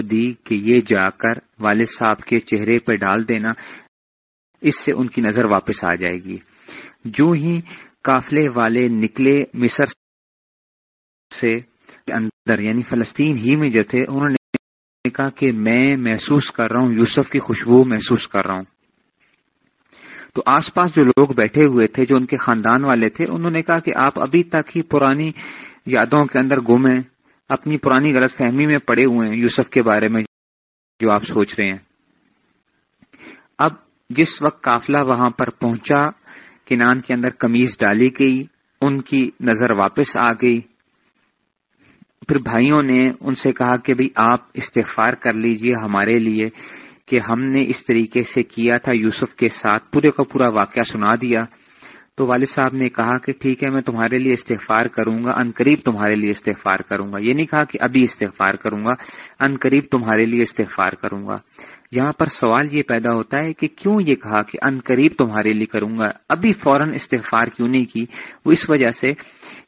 دی کہ یہ جا کر والد صاحب کے چہرے پہ ڈال دینا، اس سے ان کی نظر واپس آ جائے گی۔ جو ہی قافلے والے نکلے مصر سے اندر یعنی فلسطین ہی میں جو تھے، انہوں نے کہا کہ میں محسوس کر رہا ہوں، یوسف کی خوشبو محسوس کر رہا ہوں۔ تو آس پاس جو لوگ بیٹھے ہوئے تھے، جو ان کے خاندان والے تھے، انہوں نے کہا کہ آپ ابھی تک ہی پرانی یادوں کے اندر گم ہیں۔ اپنی پرانی غلط فہمی میں پڑے ہوئے ہیں یوسف کے بارے میں جو آپ سوچ رہے ہیں۔ اب جس وقت قافلہ وہاں پر پہنچا، کنان کے اندر کمیز ڈالی گئی، ان کی نظر واپس آ گئی۔ پھر بھائیوں نے ان سے کہا کہ بھئی آپ استغفار کر لیجیے ہمارے لیے کہ ہم نے اس طریقے سے کیا تھا، یوسف کے ساتھ پورے کا پورا واقعہ سنا دیا۔ تو والد صاحب نے کہا کہ ٹھیک ہے، میں تمہارے لیے استغفار کروں گا، ان قریب تمہارے لیے استغفار کروں گا۔ یہ نہیں کہا کہ ابھی استغفار کروں گا، ان قریب تمہارے لیے استغفار کروں گا۔ یہاں پر سوال یہ پیدا ہوتا ہے کہ کیوں یہ کہا کہ ان قریب تمہارے لیے کروں گا؟ ابھی فوراً استغفار کیوں نہیں کی؟ وہ اس وجہ سے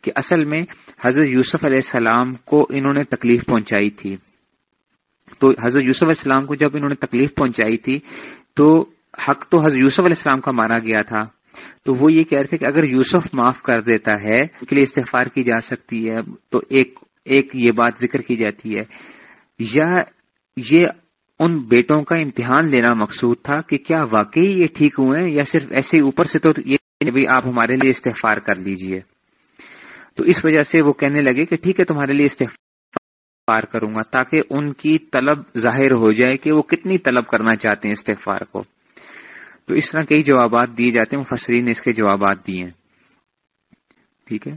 کہ اصل میں حضرت یوسف علیہ السلام کو انہوں نے تکلیف پہنچائی تھی۔ تو حضرت یوسف علیہ السلام کو جب انہوں نے تکلیف پہنچائی تھی، تو حق تو حضرت یوسف علیہ السلام کا مارا گیا تھا۔ تو وہ یہ کہہ رہے تھے کہ اگر یوسف معاف کر دیتا ہے اس کے لیے استغفار کی جا سکتی ہے، تو ایک ایک یہ بات ذکر کی جاتی ہے۔ یا یہ ان بیٹوں کا امتحان لینا مقصود تھا کہ کیا واقعی یہ ٹھیک ہوئے ہیں، یا صرف ایسے اوپر سے تو یہ بھی آپ ہمارے لیے استغفار کر لیجیے۔ تو اس وجہ سے وہ کہنے لگے کہ ٹھیک ہے، تمہارے لیے استغفار کروں گا تاکہ ان کی طلب ظاہر ہو جائے کہ وہ کتنی طلب کرنا چاہتے ہیں استغفار کو۔ تو اس طرح کئی جوابات دیے جاتے ہیں، مفسرین نے اس کے جوابات دیے ہیں۔ ٹھیک ہے؟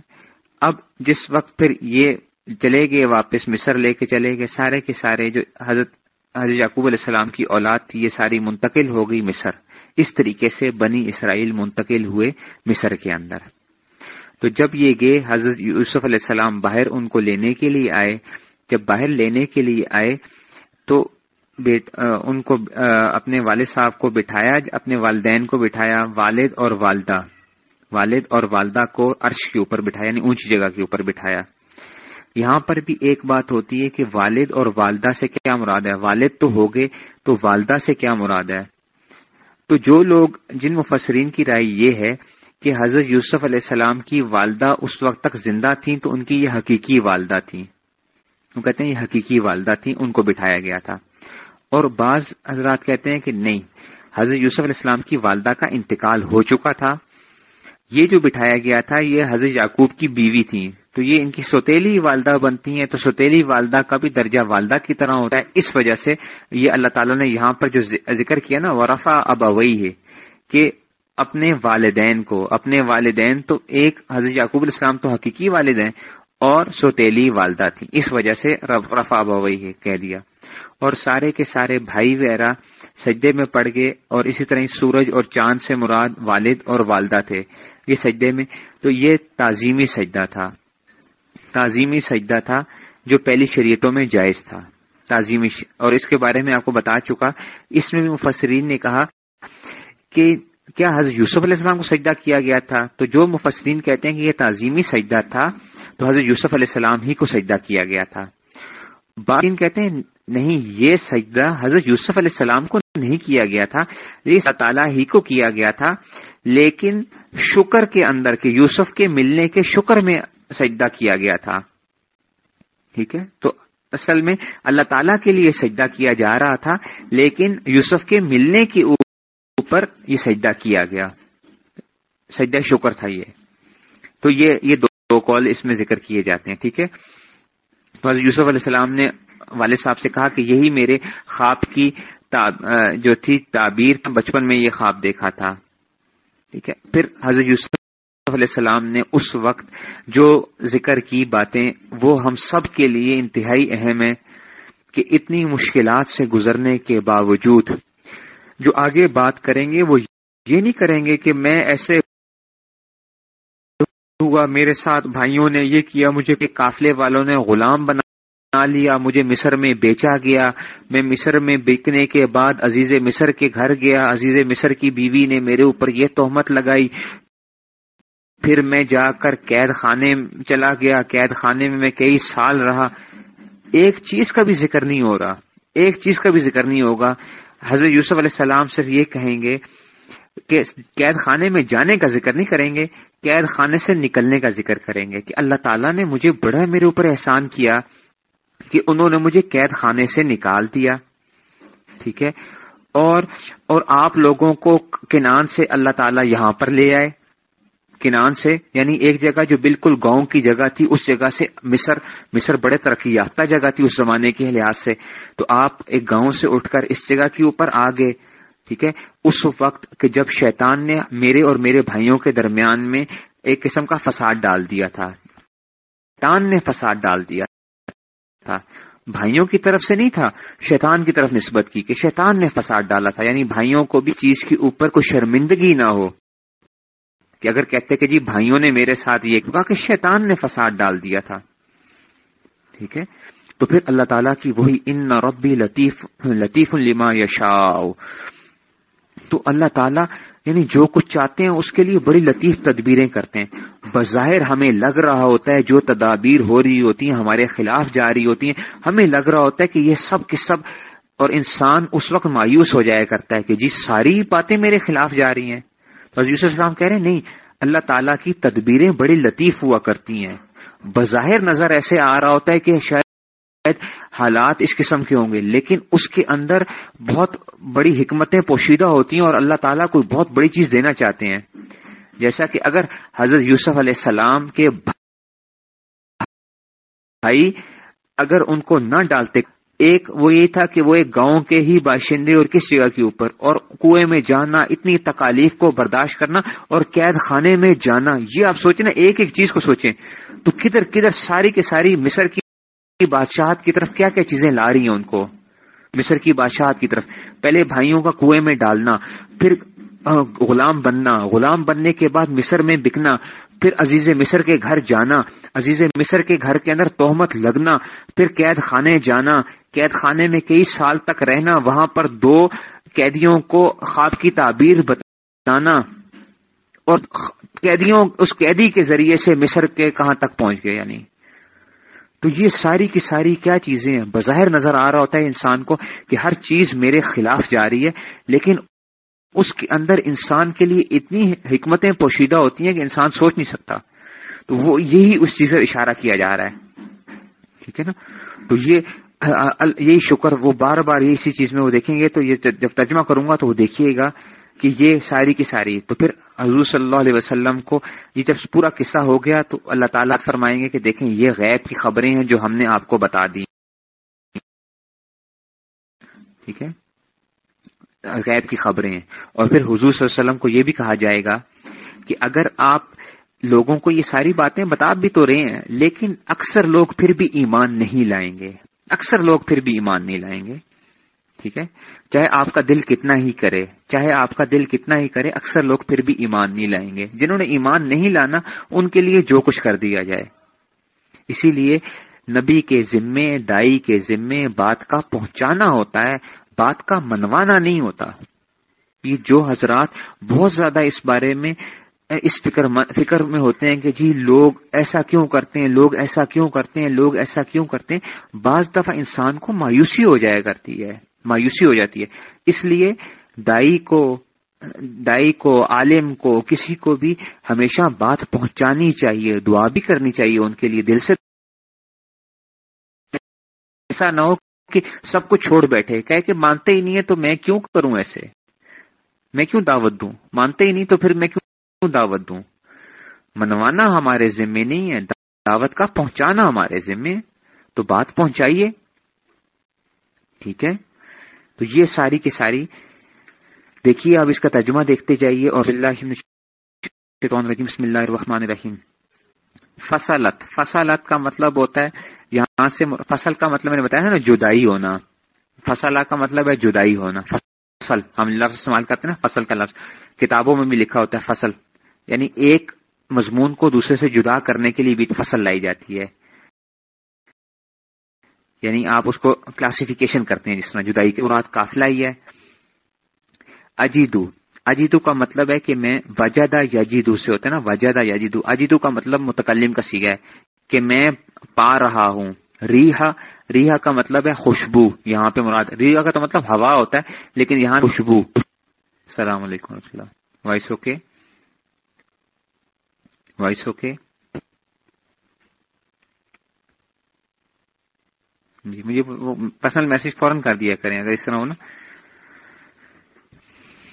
اب جس وقت پھر یہ چلے گئے، واپس مصر لے کے چلے گئے، سارے کے سارے جو حضرت حضرت یعقوب علیہ السلام کی اولاد تھی، یہ ساری منتقل ہو گئی مصر۔ اس طریقے سے بنی اسرائیل منتقل ہوئے مصر کے اندر۔ تو جب یہ گئے، حضرت یوسف علیہ السلام باہر ان کو لینے کے لیے آئے۔ جب باہر لینے کے لیے آئے، تو ان کو اپنے والد صاحب کو بٹھایا، اپنے والدین کو بٹھایا، والد اور والدہ۔ والد اور والدہ کو عرش کے اوپر بٹھایا یعنی اونچی جگہ کے اوپر بٹھایا۔ یہاں پر بھی ایک بات ہوتی ہے کہ والد اور والدہ سے کیا مراد ہے؟ والد تو ہو گئے، تو والدہ سے کیا مراد ہے؟ تو جو لوگ، جن مفسرین کی رائے یہ ہے کہ حضرت یوسف علیہ السلام کی والدہ اس وقت تک زندہ تھیں، تو ان کی یہ حقیقی والدہ تھیں۔ وہ کہتے ہیں یہ حقیقی والدہ تھیں، ان کو بٹھایا گیا تھا۔ اور بعض حضرات کہتے ہیں کہ نہیں، حضرت یوسف علیہ السلام کی والدہ کا انتقال ہو چکا تھا۔ یہ جو بٹھایا گیا تھا، یہ حضرت یعقوب کی بیوی تھی تو یہ ان کی سوتیلی والدہ بنتی ہیں۔ تو سوتیلی والدہ کا بھی درجہ والدہ کی طرح ہوتا ہے۔ اس وجہ سے یہ اللہ تعالیٰ نے یہاں پر جو ذکر کیا نا ورفا اب ہے کہ اپنے والدین کو، اپنے والدین تو ایک حضرت یعقوب علیہ السلام تو حقیقی والدین اور سوتیلی والدہ تھی اس وجہ سے رفا ابوئی ہے کہہ دیا۔ اور سارے کے سارے بھائی وغیرہ سجدے میں پڑ گئے اور اسی طرح سورج اور چاند سے مراد والد اور والدہ تھے یہ سجدے میں۔ تو یہ تعظیمی سجدہ تھا۔ تعظیمی سجدہ تھا جو پہلی شریعتوں میں جائز تھا۔ تعظیمی ش... اور اس کے بارے میں آپ کو بتا چکا۔ اس میں بھی مفسرین نے کہا کہ کیا حضرت یوسف علیہ السلام کو سجدہ کیا گیا تھا؟ تو جو مفسرین کہتے ہیں کہ یہ تعظیمی سجدہ تھا، تو حضرت یوسف علیہ السلام ہی کو سجدہ کیا گیا تھا۔ بعد کہتے ہیں، نہیں، یہ سجدہ حضرت یوسف علیہ السلام کو نہیں کیا گیا تھا، یہ تعالیٰ ہی کو کیا گیا تھا، لیکن شکر کے اندر کے، یوسف کے ملنے کے شکر میں سجدہ کیا گیا تھا۔ ٹھیک ہے؟ تو اصل میں اللہ تعالیٰ کے لیے سجدہ کیا جا رہا تھا، لیکن یوسف کے ملنے کے اوپر یہ سجدہ کیا گیا۔ سجدہ شکر تھا یہ۔ تو یہ یہ دو کال اس میں ذکر کیے جاتے ہیں، ٹھیک ہے؟ یوسف علیہ السلام نے والد صاحب سے کہا کہ یہی میرے خواب کی جو تھی تعبیر بچپن میں یہ خواب دیکھا تھا۔ ٹھیک ہے۔ پھر حضرت یوسف علیہ السلام نے اس وقت جو ذکر کی باتیں، وہ ہم سب کے لیے انتہائی اہم ہے کہ اتنی مشکلات سے گزرنے کے باوجود جو آگے بات کریں گے، وہ یہ نہیں کریں گے کہ میں ایسے ہوا، میرے ساتھ بھائیوں نے یہ کیا، مجھے کہ قافلے والوں نے غلام بنا لیا، مجھے مصر میں بیچا گیا۔ میں مصر میں بکنے کے بعد عزیز مصر کے گھر گیا، عزیز مصر کی بیوی نے میرے اوپر یہ تہمت لگائی۔ پھر میں جا کر قید خانے چلا گیا، قید خانے میں میں کئی سال رہا۔ ایک چیز کا بھی ذکر نہیں ہو رہا، ایک چیز کا بھی ذکر نہیں ہوگا۔ حضرت یوسف علیہ السلام صرف یہ کہیں گے کہ قید خانے میں جانے کا ذکر نہیں کریں گے، قید خانے سے نکلنے کا ذکر کریں گے کہ اللہ تعالیٰ نے مجھے بڑا میرے اوپر احسان کیا کہ انہوں نے مجھے قید خانے سے نکال دیا۔ ٹھیک ہے؟ اور اور آپ لوگوں کو کنان سے اللہ تعالیٰ یہاں پر لے آئے۔ کنان سے یعنی ایک جگہ جو بالکل گاؤں کی جگہ تھی، اس جگہ سے مصر مصر بڑے ترقی یافتہ جگہ تھی اس زمانے کے لحاظ سے۔ تو آپ ایک گاؤں سے اٹھ کر اس جگہ کے اوپر آ گئے ٹھیک ہے؟ اس وقت کہ جب شیطان نے میرے اور میرے بھائیوں کے درمیان میں ایک قسم کا فساد ڈال دیا تھا، شیطان نے فساد ڈال دیا تھا۔ بھائیوں کی طرف سے نہیں تھا، شیطان کی طرف نسبت کی کہ شیطان نے فساد ڈالا تھا۔ یعنی بھائیوں کو بھی چیز کے اوپر کوئی شرمندگی نہ ہو۔ کہ اگر کہتے کہ جی بھائیوں نے میرے ساتھ یہ کہا کہ شیطان نے فساد ڈال دیا تھا۔ ٹھیک ہے؟ تو پھر اللہ تعالیٰ کی وہی ان ربی لطیف لطیف الما یشا تو اللہ تعالیٰ یعنی جو کچھ چاہتے ہیں اس کے لیے بڑی لطیف تدبیریں کرتے ہیں۔ بظاہر ہمیں لگ رہا ہوتا ہے جو تدابیر ہو رہی ہوتی ہیں، ہمارے خلاف جا رہی ہوتی ہیں، ہمیں لگ رہا ہوتا ہے کہ یہ سب کے سب اور انسان اس وقت مایوس ہو جایا کرتا ہے کہ جی ساری باتیں میرے خلاف جا رہی ہیں۔ تو حضرت السلام کہہ رہے ہیں، نہیں، اللہ تعالیٰ کی تدبیریں بڑی لطیف ہوا کرتی ہیں۔ بظاہر نظر ایسے آ رہا ہوتا ہے کہ شاید حالات اس قسم کے ہوں گے۔ لیکن اس کے اندر بہت بڑی حکمتیں پوشیدہ ہوتی ہیں اور اللہ تعالیٰ کو بہت بڑی چیز دینا چاہتے ہیں۔ جیسا کہ اگر حضرت یوسف علیہ السلام کے بھائی اگر ان کو نہ ڈالتے، ایک وہ یہ تھا کہ وہ ایک گاؤں کے ہی باشندے اور کس جگہ کے اوپر، اور کنویں میں جانا، اتنی تکالیف کو برداشت کرنا اور قید خانے میں جانا، یہ آپ سوچیں نا، ایک ایک چیز کو سوچیں۔ تو کدھر کدھر ساری کی ساری مصر کی بادشاہت کی طرف کیا کیا چیزیں لا رہی ہیں ان کو؟ مصر کی بادشاہت کی طرف۔ پہلے بھائیوں کا کنویں میں ڈالنا، پھر غلام بننا۔ غلام بننے کے بعد مصر میں بکنا، پھر عزیز مصر کے گھر جانا، عزیز مصر کے گھر کے اندر توہمت لگنا، پھر قید خانے جانا۔ قید خانے میں کئی سال تک رہنا، وہاں پر دو قیدیوں کو خواب کی تعبیر بتانا۔ اور قیدیوں، اس قیدی کے ذریعے سے مصر کے کہاں تک پہنچ گئے یعنی؟ تو یہ ساری کی ساری کیا چیزیں ہیں؟ بظاہر نظر آ رہا ہوتا ہے انسان کو کہ ہر چیز میرے خلاف جا رہی ہے، لیکن اس کے اندر انسان کے لیے اتنی حکمتیں پوشیدہ ہوتی ہیں کہ انسان سوچ نہیں سکتا۔ تو وہ یہی اس چیز پر اشارہ کیا جا رہا ہے۔ ٹھیک ہے نا؟ تو یہ یہی شکر، وہ بار بار یہ اسی چیز میں وہ دیکھیں گے تو یہ جب ترجمہ کروں گا تو وہ دیکھیے گا۔ کہ یہ ساری کی ساری۔ تو پھر حضور صلی اللہ علیہ وسلم کو یہ جب پورا قصہ ہو گیا تو اللہ تعالیٰ فرمائیں گے کہ دیکھیں یہ غیب کی خبریں ہیں جو ہم نے آپ کو بتا دی۔ ٹھیک ہے؟ غیب کی خبریں ہیں۔ اور پھر حضور صلی اللہ علیہ وسلم کو یہ بھی کہا جائے گا کہ اگر آپ لوگوں کو یہ ساری باتیں بتا بھی تو رہے ہیں، لیکن اکثر لوگ پھر بھی ایمان نہیں لائیں گے۔ اکثر لوگ پھر بھی ایمان نہیں لائیں گے۔ ٹھیک ہے؟ چاہے آپ کا دل کتنا ہی کرے، چاہے آپ کا دل کتنا ہی کرے، اکثر لوگ پھر بھی ایمان نہیں لائیں گے۔ جنہوں نے ایمان نہیں لانا، ان کے لیے جو کچھ کر دیا جائے۔ اسی لیے نبی کے ذمے، دائی کے ذمے بات کا پہنچانا ہوتا ہے، بات کا منوانا نہیں ہوتا۔ یہ جو حضرات بہت زیادہ اس بارے میں، اس فکر فکر میں ہوتے ہیں کہ جی لوگ ایسا کیوں کرتے ہیں، لوگ ایسا کیوں کرتے ہیں، لوگ ایسا کیوں کرتے ہیں؟ بعض دفعہ انسان کو مایوسی ہو جایا کرتی ہے۔ مایوسی ہو جاتی ہے۔ اس لیے دائی کو دائی کو، عالم کو، کسی کو بھی ہمیشہ بات پہنچانی چاہیے، دعا بھی کرنی چاہیے ان کے لیے دل سے۔ ایسا نہ ہو کہ سب کو چھوڑ بیٹھے کہ کہ مانتے ہی نہیں ہے تو میں کیوں کروں ایسے؟ میں کیوں دعوت دوں؟ مانتے ہی نہیں تو پھر میں کیوں دعوت دوں؟ منوانا ہمارے ذمے نہیں ہے، دعوت کا پہنچانا ہمارے ذمے تو بات پہنچائیے۔ ٹھیک ہے؟ تو یہ ساری کی ساری، دیکھیے اب اس کا ترجمہ دیکھتے جائیے اور بسم اللہ الرحمن الرحیم۔ فصلت فصلت کا مطلب ہوتا ہے یہاں سے فصل کا مطلب میں نے بتایا نا، جدائی ہونا۔ فصلہ کا مطلب ہے جدائی ہونا، فصل۔ ہم لفظ استعمال کرتے ہیں نا، فصل کا لفظ۔ کتابوں میں بھی لکھا ہوتا ہے فصل۔ یعنی ایک مضمون کو دوسرے سے جدا کرنے کے لیے بھی فصل لائی جاتی ہے۔ یعنی آپ اس کو کلاسیفیکیشن کرتے ہیں جس طرح جدائی کے مراد کافلا ہی ہے۔ اجیدو اجیدو کا مطلب ہے کہ میں وجدہ یجیدو سے ہوتا ہے نا، وجدہ یجیدو۔ اجیدو کا مطلب متکلم کا سیگا ہے کہ میں پا رہا ہوں۔ ریحا ریحا کا مطلب ہے خوشبو، یہاں پہ مراد۔ ریحا کا تو مطلب ہوا ہوتا ہے، لیکن یہاں خوشبو۔ السلام علیکم و رحمۃ اللہ۔ Voice okay? Voice okay? جی مجھے پرسنل میسج فوراً کر دیا کریں، اگر اس طرح ہو نا۔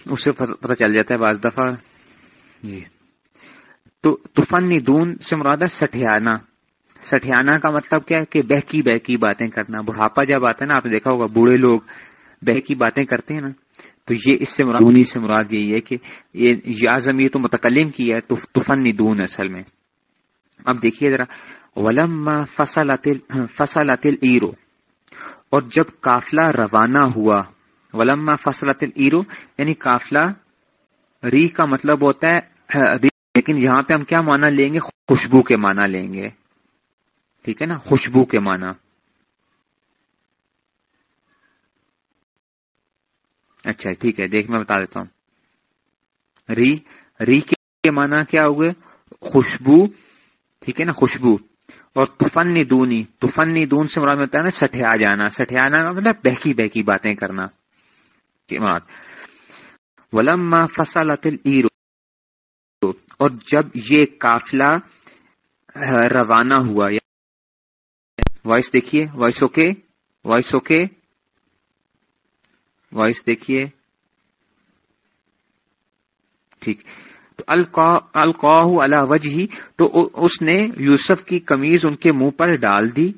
اس سے پتہ چل جاتا ہے بعض دفعہ۔ جی۔ تو طوفان دون سے مراد ہے سٹھیانہ۔ سٹھیانہ کا مطلب کیا ہے کہ بہکی بہکی باتیں کرنا۔ بڑھاپا جب آتا ہے نا، آپ نے دیکھا ہوگا بوڑھے لوگ بہکی باتیں کرتے ہیں نا۔ تو یہ اس سے مراد سے مراد یہی ہے کہ یہ یازم یہ تو متکلم کی ہے طوفان دون اصل میں۔ اب دیکھیے ذرا۔ ولم فصل فصل ایرو اور جب قافلہ روانہ ہوا، ولما فصلت الرو یعنی قافلہ ری کا مطلب ہوتا ہے لیکن یہاں پہ ہم کیا مانا لیں گے؟ خوشبو کے مانا لیں گے۔ ٹھیک ہے نا؟ خوشبو کے مانا اچھا ٹھیک ہے، دیکھ، میں بتا دیتا ہوں۔ ری ری کے مانا کیا ہوئے؟ خوشبو، ٹھیک ہے نا؟ خوشبو۔ اور تفن دونی تفن دون سے مراد ہوتا ہے نا سٹھیا جانا سٹھیا کا مطلب بہکی بہکی باتیں کرنا۔ مراد؟ ولما فصلت الایرو۔ اور جب یہ قافلہ روانہ ہوا وائس دیکھیے، voice okay voice okay. Voice دیکھیے۔ ٹھیک۔ القاہ اللہ وجہ تو اس نے یوسف کی کمیز ان کے منہ پر ڈال دی۔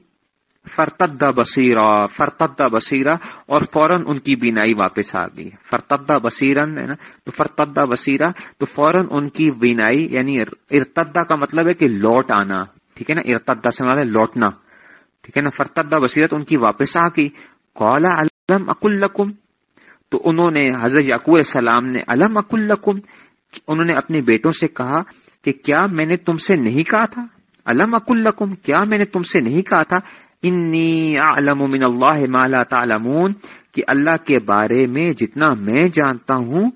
فرتدہ بصیرہ فرتدہ بصیرہ اور فوراً ان کی بینائی واپس آ گئی۔ فرتدہ بصیرن، ہے نا؟ تو فرتدہ بصیرہ تو فوراً ان کی بینائی یعنی ارتدہ کا مطلب ہے کہ لوٹ آنا۔ ٹھیک ہے نا؟ ارتدہ سے مطلب لوٹنا۔ ٹھیک ہے نا؟ فرتدہ بصیرت ان کی واپس آ گئی۔ کولا علم اکلکم تو انہوں نے حضرت یعقوب السلام نے علم اکلکم انہوں نے اپنے بیٹوں سے کہا کہ کیا میں نے تم سے نہیں کہا تھا؟ علم اکلکم کیا میں نے تم سے نہیں کہا تھا؟ انی اعلم من اللہ ما لا تعلمون، کہ اللہ کے بارے میں جتنا میں جانتا ہوں،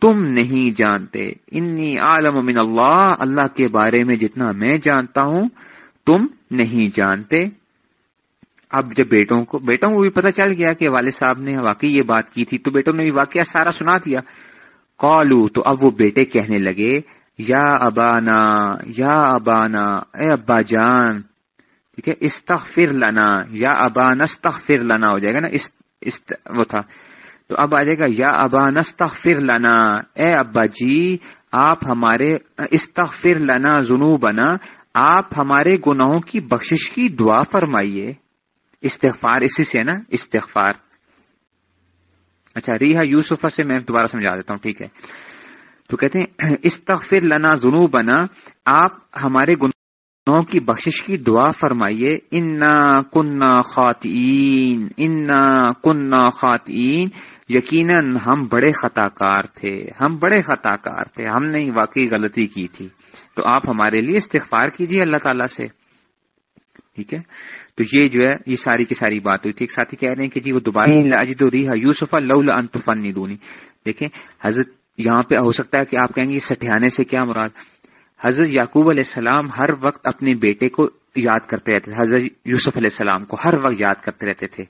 تم نہیں جانتے۔ انی عالم من اللہ اللہ کے بارے میں جتنا میں جانتا ہوں، تم نہیں جانتے۔ اب جب بیٹوں کو بیٹوں کو بھی پتہ چل گیا کہ والد صاحب نے واقعی یہ بات کی تھی، تو بیٹوں نے بھی واقعہ سارا سنا دیا۔ کالو تو اب وہ بیٹے کہنے لگے، یا ابانا یا ابانا، اے ابا جان، ٹھیک ہے، استغفر لنا، یا ابا نستغفر لنا، ہو جائے گا نا است وہ تھا۔ تو اب آ جائے گا، یا ابا نستغفر لنا، اے ابا جی آپ ہمارے، استغفر لنا جنو بنا آپ ہمارے گناہوں کی بخشش کی دعا فرمائیے۔ استغفار اسی سے نا، استغفار۔ اچھا ریحا یوسفا سے میں دوبارہ سمجھا دیتا ہوں، ٹھیک ہے۔ تو کہتے ہیں، استغفر لنا جنو بنا آپ ہمارے گناہ کی بخشش کی دعا فرمائیے۔ انا کنہ خواتین انا کنہ خواتین یقیناً ہم بڑے خطا کار تھے، ہم بڑے خطا کار تھے، ہم نے واقعی غلطی کی تھی۔ تو آپ ہمارے لیے استغفار کیجیے اللہ تعالیٰ سے۔ ٹھیک ہے؟ تو یہ جو ہے یہ ساری کی ساری بات ہوئی تھی۔ ایک ساتھی کہہ رہے ہیں کہ جی وہ دوبارہ ریحا یوسف لولا انتفن دونی دیکھیں حضرت یہاں پہ ہو سکتا ہے کہ آپ کہیں گے سٹھیانے سے کیا مراد؟ حضرت یعقوب علیہ السلام ہر وقت اپنے بیٹے کو یاد کرتے رہتے تھے۔ حضرت یوسف علیہ السلام کو ہر وقت یاد کرتے رہتے تھے۔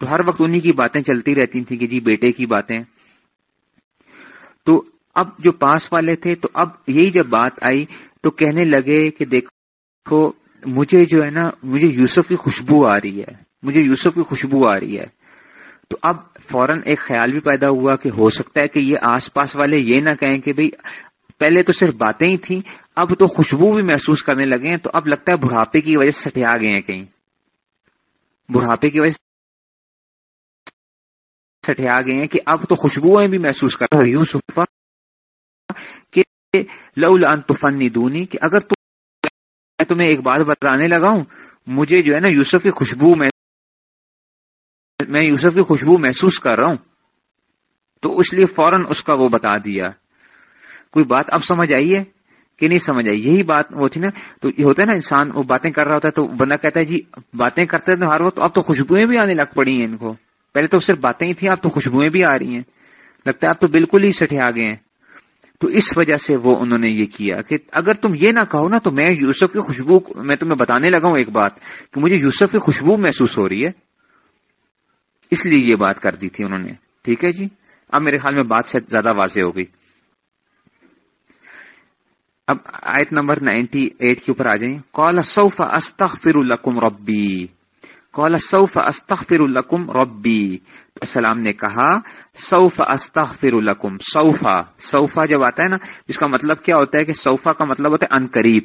تو ہر وقت انہی کی باتیں چلتی رہتی تھیں کہ جی بیٹے کی باتیں۔ تو اب جو پاس والے تھے تو اب یہی جب بات آئی تو کہنے لگے کہ دیکھو مجھے جو ہے نا، مجھے یوسف کی خوشبو آ رہی ہے۔ مجھے یوسف کی خوشبو آ رہی ہے۔ تو اب فوراً ایک خیال بھی پیدا ہوا کہ ہو سکتا ہے کہ یہ آس پاس والے یہ نہ کہیں کہ بھئی، پہلے تو صرف باتیں ہی تھیں، اب تو خوشبو بھی محسوس کرنے لگے ہیں، تو اب لگتا ہے بڑھاپے کی وجہ سے سٹیا گئے ہیں کہیں۔ بڑھاپے کی وجہ سے سٹیا گئے ہیں کہ اب تو خوشبوئیں بھی محسوس کر رہے یوں صفا کہ لولا ان تفنی دونی کہ اگر میں تمہیں ایک بات بتانے لگا ہوں۔ مجھے جو ہے نا یوسف کی خوشبو میں میں یوسف کی خوشبو محسوس کر رہا ہوں۔ تو اس لیے فوراً اس کا وہ بتا دیا۔ کوئی بات اب سمجھ آئی ہے کہ نہیں سمجھ آئی؟ یہی بات وہ تھی نا۔ تو یہ ہوتا ہے نا انسان وہ باتیں کر رہا ہوتا ہے تو بندہ کہتا ہے جی باتیں کرتے ہیں ہر وقت اب تو خوشبوئیں بھی آنے لگ پڑی ہیں ان کو۔ پہلے تو صرف باتیں ہی تھیں، اب تو خوشبوئیں بھی آ رہی ہیں۔ لگتا ہے اب تو بالکل ہی سٹھے آ گئے ہیں۔ تو اس وجہ سے وہ انہوں نے یہ کیا کہ اگر تم یہ نہ کہو نا تو میں یوسف کی خوشبو میں تمہیں بتانے لگا ہوں ایک بات کہ مجھے یوسف کی خوشبو محسوس ہو رہی ہے۔ اس لیے یہ بات کر دی تھی انہوں نے۔ ٹھیک ہے جی؟ اب میرے خیال میں بات سے زیادہ واضح ہو گئی۔ اب آیت نمبر نائنٹی ایٹ کے اوپر آ جائیں۔ کال سوف استغفر القم ربی۔ سوف استغفر القم ربی السلام نے کہا سوف استغفر القم سوفا سوفا جب آتا ہے نا اس کا مطلب کیا ہوتا ہے کہ سوفا کا مطلب ہوتا ہے ان قریب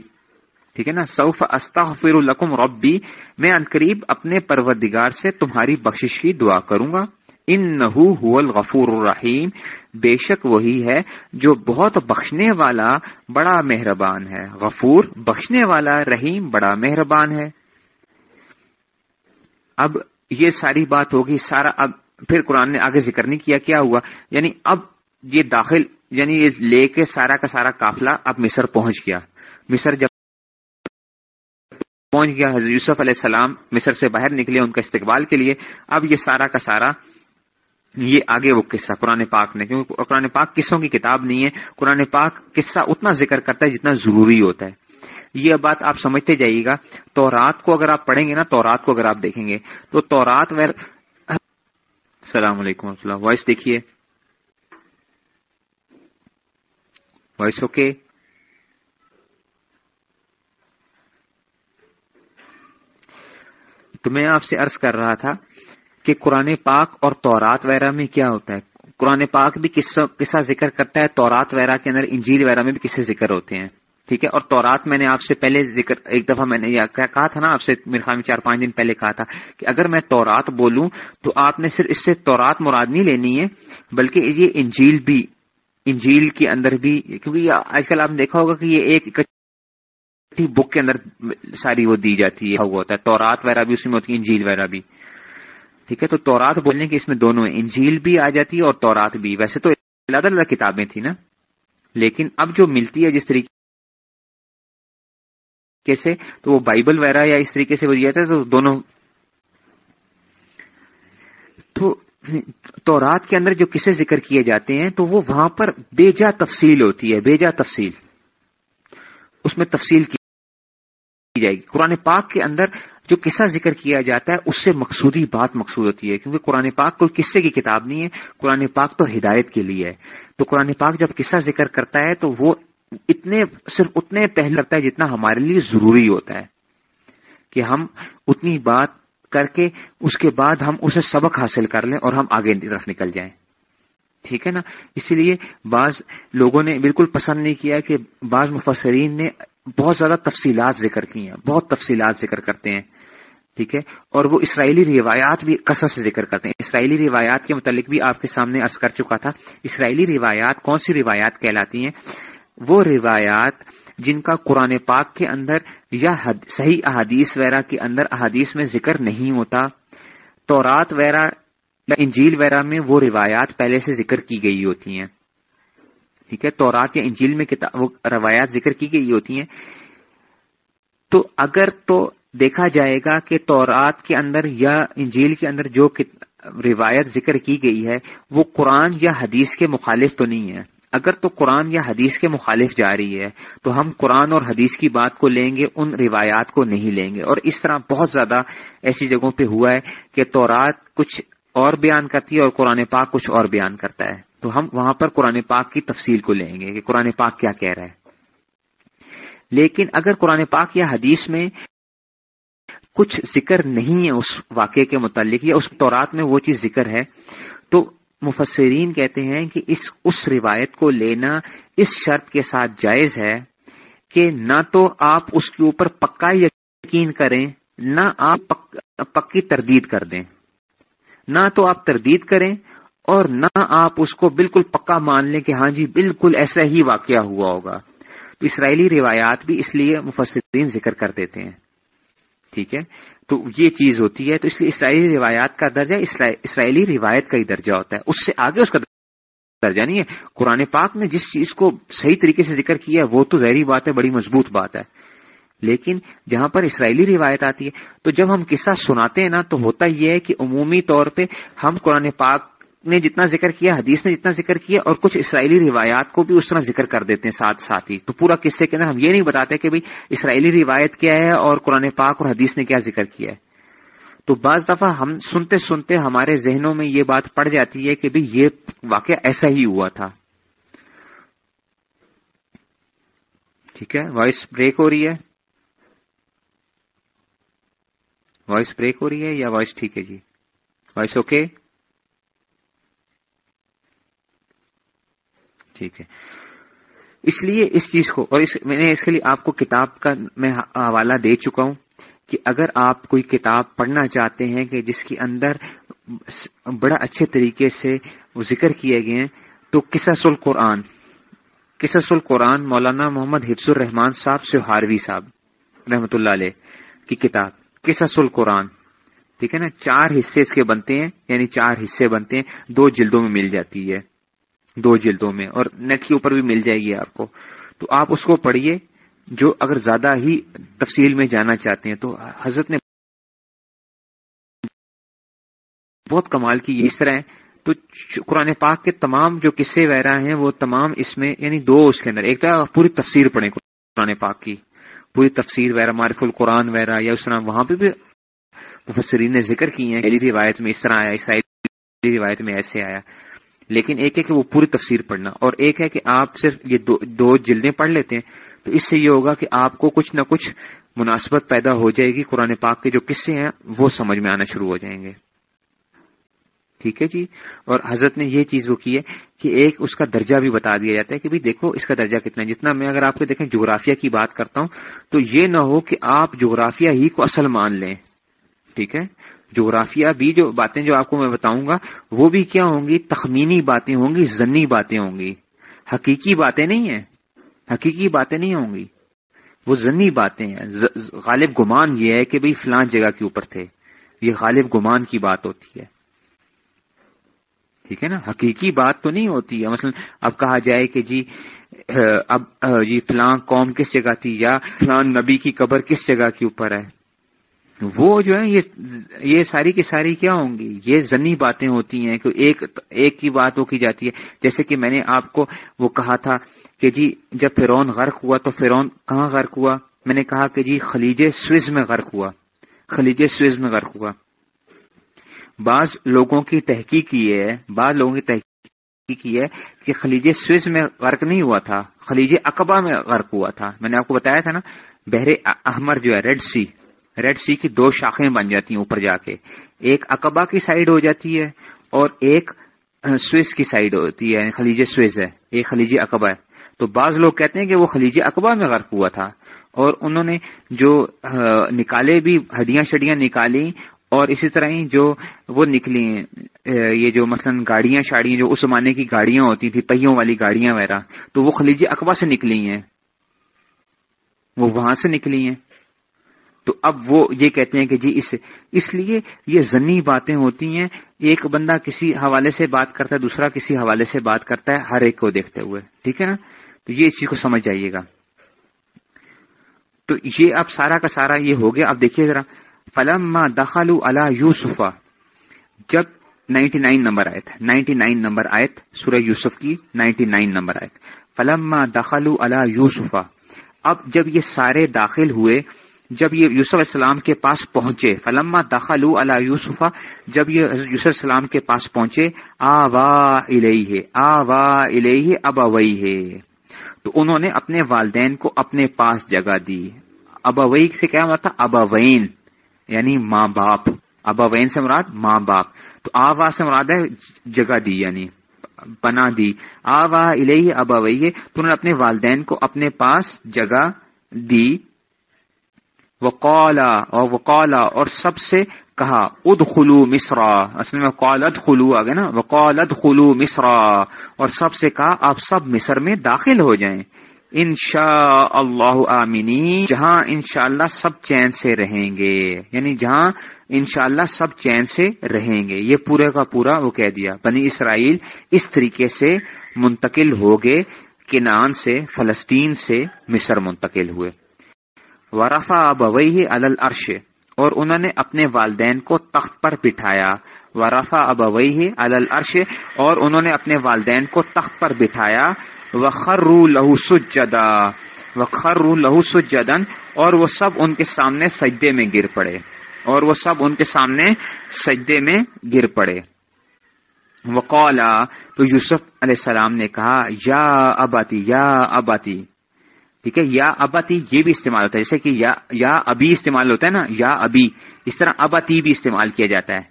ٹھیک ہے نا سوف استغفر القم ربی میں ان قریب اپنے پروردگار سے تمہاری بخشش کی دعا کروں گا ان نحو الغفور الرحیم بے شک وہی ہے جو بہت بخشنے والا بڑا مہربان ہے غفور بخشنے والا رحیم بڑا مہربان ہے اب یہ ساری بات ہوگی، سارا اب پھر قرآن نے آگے ذکر نہیں کیا کیا ہوا؟ یعنی اب یہ داخل یعنی یہ لے کے سارا کا سارا قافلہ اب مصر پہنچ گیا۔ مصر جب پہنچ گیا، حضرت یوسف علیہ السلام مصر سے باہر نکلے ان کا استقبال کے لیے۔ اب یہ سارا کا سارا، یہ آگے وہ قصہ قرآن پاک نے، کیونکہ قرآن پاک قصوں کی کتاب نہیں ہے۔ قرآن پاک قصہ اتنا ذکر کرتا ہے جتنا ضروری ہوتا ہے۔ یہ بات آپ سمجھتے جائیے گا۔ تو رات کو اگر آپ پڑھیں گے نا تو رات کو اگر آپ دیکھیں گے، تو تورات ویر السلام علیکم ورحمۃ اللہ۔ وائس دیکھیے۔ Voice okay. تو میں آپ سے عرض کر رہا تھا کہ قرآن پاک اور تورات وغیرہ میں کیا ہوتا ہے؟ قرآن پاک بھی قصہ ذکر کرتا ہے، تورات وغیرہ کے اندر انجیل وغیرہ میں بھی کسے ذکر ہوتے ہیں۔ ٹھیک ہے؟ اور تورات میں نے آپ سے پہلے ذکر، ایک دفعہ میں نے کہا تھا نا، آپ سے میرے خیال میں چار پانچ دن پہلے کہا تھا کہ اگر میں تورات بولوں تو آپ نے صرف اس سے تورات مراد نہیں لینی ہے، بلکہ یہ انجیل بھی، انجیل کے اندر بھی، کیونکہ آج کل آپ نے دیکھا ہوگا کہ یہ ایک بک کے اندر ساری وہ دی جاتی ہے، ہوتا ہے۔ تورات وغیرہ بھی، اس میں ہوتی ہے انجیل وغیرہ بھی۔ ٹھیک ہے؟ تو تورات بولنے کے اس میں دونوں انجیل بھی آ جاتی ہے اور تورات بھی۔ ویسے تو الگ الگ کتابیں تھیں نا، لیکن اب جو ملتی ہے جس طریقے کیسے؟ تو وہ بائبل وغیرہ یا اس طریقے سے وہ دیا تھا تو دونوں۔ تو تو رات کے اندر جو کسے ذکر کیے جاتے ہیں تو وہ وہاں پر بے جا تفصیل ہوتی ہے بے جا تفصیل۔ اس میں تفصیل کی جائے گی۔ قرآن پاک کے اندر جو قصہ ذکر کیا جاتا ہے، اس سے مقصودی بات مقصود ہوتی ہے، کیونکہ قرآن پاک کوئی قصے کی کتاب نہیں ہے، قرآن پاک تو ہدایت کے لیے ہے۔ تو قرآن پاک جب قصہ ذکر کرتا ہے تو وہ اتنے صرف اتنے پہلے لگتا ہے جتنا ہمارے لیے ضروری ہوتا ہے کہ ہم اتنی بات کر کے اس کے بعد ہم اسے سبق حاصل کر لیں اور ہم آگے طرف نکل جائیں۔ ٹھیک ہے نا؟ اسی لیے بعض لوگوں نے بالکل پسند نہیں کیا کہ بعض مفسرین نے بہت زیادہ تفصیلات ذکر کی ہیں، بہت تفصیلات ذکر کرتے ہیں۔ ٹھیک ہے؟ اور وہ اسرائیلی روایات بھی کثر سے ذکر کرتے ہیں۔ اسرائیلی روایات کے متعلق بھی آپ کے سامنے عرض کر چکا تھا۔ اسرائیلی روایات کون سی روایات کہلاتی ہیں؟ وہ روایات جن کا قرآن پاک کے اندر یا صحیح احادیث وغیرہ کے اندر احادیث میں ذکر نہیں ہوتا تو رات وغیرہ یا انجیل وغیرہ میں وہ روایات پہلے سے ذکر کی گئی ہوتی ہیں۔ ٹھیک ہے تو رات یا انجیل میں وہ روایات ذکر کی گئی ہوتی ہیں۔ تو اگر تو دیکھا جائے گا کہ تورات کے اندر یا انجیل کے اندر جو روایت ذکر کی گئی ہے، وہ قرآن یا حدیث کے مخالف تو نہیں ہے۔ اگر تو قرآن یا حدیث کے مخالف جا رہی ہے، تو ہم قرآن اور حدیث کی بات کو لیں گے، ان روایات کو نہیں لیں گے۔ اور اس طرح بہت زیادہ ایسی جگہوں پہ ہوا ہے کہ تورات کچھ اور بیان کرتی ہے اور قرآن پاک کچھ اور بیان کرتا ہے۔ تو ہم وہاں پر قرآن پاک کی تفصیل کو لیں گے کہ قرآن پاک کیا کہہ رہا ہے۔ لیکن اگر قرآن پاک یا حدیث میں کچھ ذکر نہیں ہے اس واقعے کے متعلق یا اس تورات میں وہ چیز ذکر ہے، تو مفسرین کہتے ہیں کہ اس اس روایت کو لینا اس شرط کے ساتھ جائز ہے کہ نہ تو آپ اس کے اوپر پکا یقین کریں، نہ آپ پکی تردید کر دیں۔ نہ تو آپ تردید کریں اور نہ آپ اس کو بالکل پکا مان لیں کہ ہاں جی بالکل ایسا ہی واقعہ ہوا ہوگا۔ تو اسرائیلی روایات بھی اس لیے مفسرین ذکر کر دیتے ہیں۔ ٹھیک ہے؟ تو یہ چیز ہوتی ہے، تو اس لیے اسرائیلی روایات کا درجہ اسرائیلی روایت کا ہی درجہ ہوتا ہے۔ اس سے آگے اس کا درجہ نہیں ہے۔ قرآن پاک نے جس چیز کو صحیح طریقے سے ذکر کیا ہے، وہ تو ظاہری بات ہے، بڑی مضبوط بات ہے۔ لیکن جہاں پر اسرائیلی روایت آتی ہے، تو جب ہم قصہ سناتے ہیں نا، تو ہوتا یہ ہے کہ عمومی طور پہ ہم قرآن پاک نے جتنا ذکر کیا، حدیث نے جتنا ذکر کیا اور کچھ اسرائیلی روایات کو بھی اس طرح ذکر کر دیتے ہیں ساتھ ساتھ ہی۔ تو پورا قصے کے اندر ہم یہ نہیں بتاتے کہ بھائی اسرائیلی روایت کیا ہے اور قرآن پاک اور حدیث نے کیا ذکر کیا ہے۔ تو بعض دفعہ ہم سنتے سنتے ہمارے ذہنوں میں یہ بات پڑ جاتی ہے کہ بھائی یہ واقعہ ایسا ہی ہوا تھا۔ ٹھیک ہے، وائس بریک ہو رہی ہے۔ وائس بریک ہو رہی ہے یا وائس ٹھیک ہے جی؟ Voice okay? ٹھیک ہے۔ اس لیے اس چیز کو اور اس میں نے اس کے لیے آپ کو کتاب کا میں حوالہ دے چکا ہوں کہ اگر آپ کوئی کتاب پڑھنا چاہتے ہیں کہ جس کے اندر بڑا اچھے طریقے سے ذکر کیے گئے ہیں، تو قصص القرآن قصص القرآن مولانا محمد حفظ الرحمان صاحب سہاروی صاحب رحمۃ اللہ علیہ، کی کتاب، قصص القرآن۔ ٹھیک ہے نا؟ چار حصے اس کے بنتے ہیں یعنی چار حصے بنتے ہیں، دو جلدوں میں مل جاتی ہے۔ دو جلدوں میں اور نیٹ کے اوپر بھی مل جائے گی آپ کو۔ تو آپ اس کو پڑھیے، جو اگر زیادہ ہی تفصیل میں جانا چاہتے ہیں تو حضرت نے بہت کمال کی اس طرح ہے۔ تو قرآن پاک کے تمام جو قصے وغیرہ ہیں، وہ تمام اس میں یعنی دو اس کے اندر، ایک تو پوری تفسیر پڑھیں قرآن پاک کی۔ پوری تفسیر وغیرہ، معرف القرآن وغیرہ یا اس طرح وہاں پہ بھی مفسرین نے ذکر کی ہیں۔ روایت میں اس طرح آیا، عیسائی روایت میں ایسے آیا۔ لیکن ایک ہے کہ وہ پوری تفسیر پڑھنا۔ اور ایک ہے کہ آپ صرف یہ دو دو جلدیں پڑھ لیتے ہیں، تو اس سے یہ ہوگا کہ آپ کو کچھ نہ کچھ مناسبت پیدا ہو جائے گی۔ قرآن پاک کے جو قصے ہیں، وہ سمجھ میں آنا شروع ہو جائیں گے۔ ٹھیک ہے جی؟ اور حضرت نے یہ چیز وہ کی ہے کہ ایک اس کا درجہ بھی بتا دیا جاتا ہے کہ دیکھو، اس کا درجہ کتنا ہے۔ جتنا میں اگر آپ کو دیکھیں جغرافیہ کی بات کرتا ہوں، تو یہ نہ ہو کہ آپ جغرافیہ ہی کو اصل مان لیں۔ ٹھیک ہے؟ جغرافیہ بھی جو باتیں جو آپ کو میں بتاؤں گا، وہ بھی کیا ہوں گی؟ تخمینی باتیں ہوں گی، زنی باتیں ہوں گی۔ حقیقی باتیں نہیں ہیں۔ حقیقی باتیں نہیں ہوں گی۔ وہ زنی باتیں ہیں۔ غالب گمان یہ ہے کہ بھئی فلاں جگہ کے اوپر تھے۔ یہ غالب گمان کی بات ہوتی ہے۔ ٹھیک ہے نا؟ حقیقی بات تو نہیں ہوتی ہے۔ مثلا اب کہا جائے کہ جی اب جی فلاں قوم کس جگہ تھی یا فلاں نبی کی قبر کس جگہ کے اوپر ہے؟ وہ جو ہے یہ ساری کی ساری کیا ہوں گی؟ یہ زنی باتیں ہوتی ہیں کہ ایک ایک کی بات وہ کی جاتی ہے۔ جیسے کہ میں نے آپ کو وہ کہا تھا کہ جی جب فرون غرق ہوا تو فرون کہاں غرق ہوا؟ میں نے کہا کہ جی خلیج سوئز میں غرق ہوا۔ خلیج سوئز میں غرق ہوا۔ بعض لوگوں کی تحقیق یہ ہے، بعض لوگوں کی تحقیق یہ ہے کہ خلیج سوئز میں غرق نہیں ہوا تھا، خلیج اقبا میں غرق ہوا تھا۔ میں نے آپ کو بتایا تھا نا، بحر احمر جو ہے ریڈ سی ریڈ سی کی دو شاخیں بن جاتی ہیں اوپر جا کے۔ ایک اقبا کی سائڈ ہو جاتی ہے اور ایک سوئس کی سائڈ ہوتی ہے یعنی خلیج سوئز ہے، ایک خلیج اقبا ہے۔ تو بعض لوگ کہتے ہیں کہ وہ خلیج اقبا میں غرق ہوا تھا اور انہوں نے جو نکالے بھی، ہڈیاں شڈیاں نکالی اور اسی طرح ہی جو وہ نکلی یہ جو مثلا گاڑیاں شاڑیاں، جو اس زمانے کی گاڑیاں ہوتی تھی پہیوں والی گاڑیاں وغیرہ، تو وہ خلیج اقبا سے نکلی ہیں۔ وہ وہاں سے نکلی ہیں۔ تو اب وہ یہ کہتے ہیں کہ جی اس اس لیے یہ زنی باتیں ہوتی ہیں، ایک بندہ کسی حوالے سے بات کرتا ہے، دوسرا کسی حوالے سے بات کرتا ہے، ہر ایک کو دیکھتے ہوئے، ٹھیک ہے نا؟ تو یہ اس چیز کو سمجھ جائیے گا۔ تو یہ اب سارا کا سارا یہ ہو گیا۔ اب دیکھیے ذرا۔ فلم دخل اللہ یوسفا جب نائنٹی نائن نمبر آئے تھے۔ نائنٹی نائن نمبر آئے سورہ یوسف کی نائنٹی نائن نمبر آئے فلم دخل اللہ یوسفا اب جب یہ سارے داخل ہوئے جب یہ یوسف السلام کے پاس پہنچے، فلما داخل اللہ یوسفا جب یہ حضرت یوسف السلام کے پاس پہنچے آ وا ہے آ وا ہے اب ہے تو انہوں نے اپنے والدین کو اپنے پاس جگہ دی۔ ابوئی سے کیا مطلب ابوین یعنی ماں باپ۔ ابوین سے مراد ماں باپ۔ تو آ وا سے مراد ہے جگہ دی یعنی بنا دی۔ آ وا الہی ابوئی ہے تو انہوں نے اپنے والدین کو اپنے پاس جگہ دی۔ وقالا اور وقالا، اور سب سے کہا اد خلو مصرا اصل میں قالد خلو آ گیا نا وقالد خلو مصرا اور سب سے کہا، آپ سب مصر میں داخل ہو جائیں۔ ان شاء اللہ عامنی جہاں انشاءاللہ اللہ سب چین سے رہیں گے۔ یعنی جہاں انشاءاللہ اللہ سب چین سے رہیں گے۔ یہ پورے کا پورا وہ کہہ دیا، بنی اسرائیل اس طریقے سے منتقل ہو گئے، کنان سے، فلسطین سے مصر منتقل ہوئے۔ ورفا بوئی الل عرش اور انہوں نے اپنے والدین کو تخت پر بٹھایا۔ و رفا ابوئی الرش اور انہوں نے اپنے والدین کو تخت پر بٹھایا۔ و خرو لہو سجدا و خرو لہو سجدن اور وہ سب ان کے سامنے سجدے میں گر پڑے۔ اور وہ سب ان کے سامنے سجدے میں گر پڑے۔ وقولا تو یوسف علیہ السلام نے کہا، یا اباتی یا اباتی ٹھیک ہے، یا اباتی یہ بھی استعمال ہوتا ہے، جیسے کہ یا یا ابھی استعمال ہوتا ہے نا، یا ابھی اس طرح اباتی بھی استعمال کیا جاتا ہے،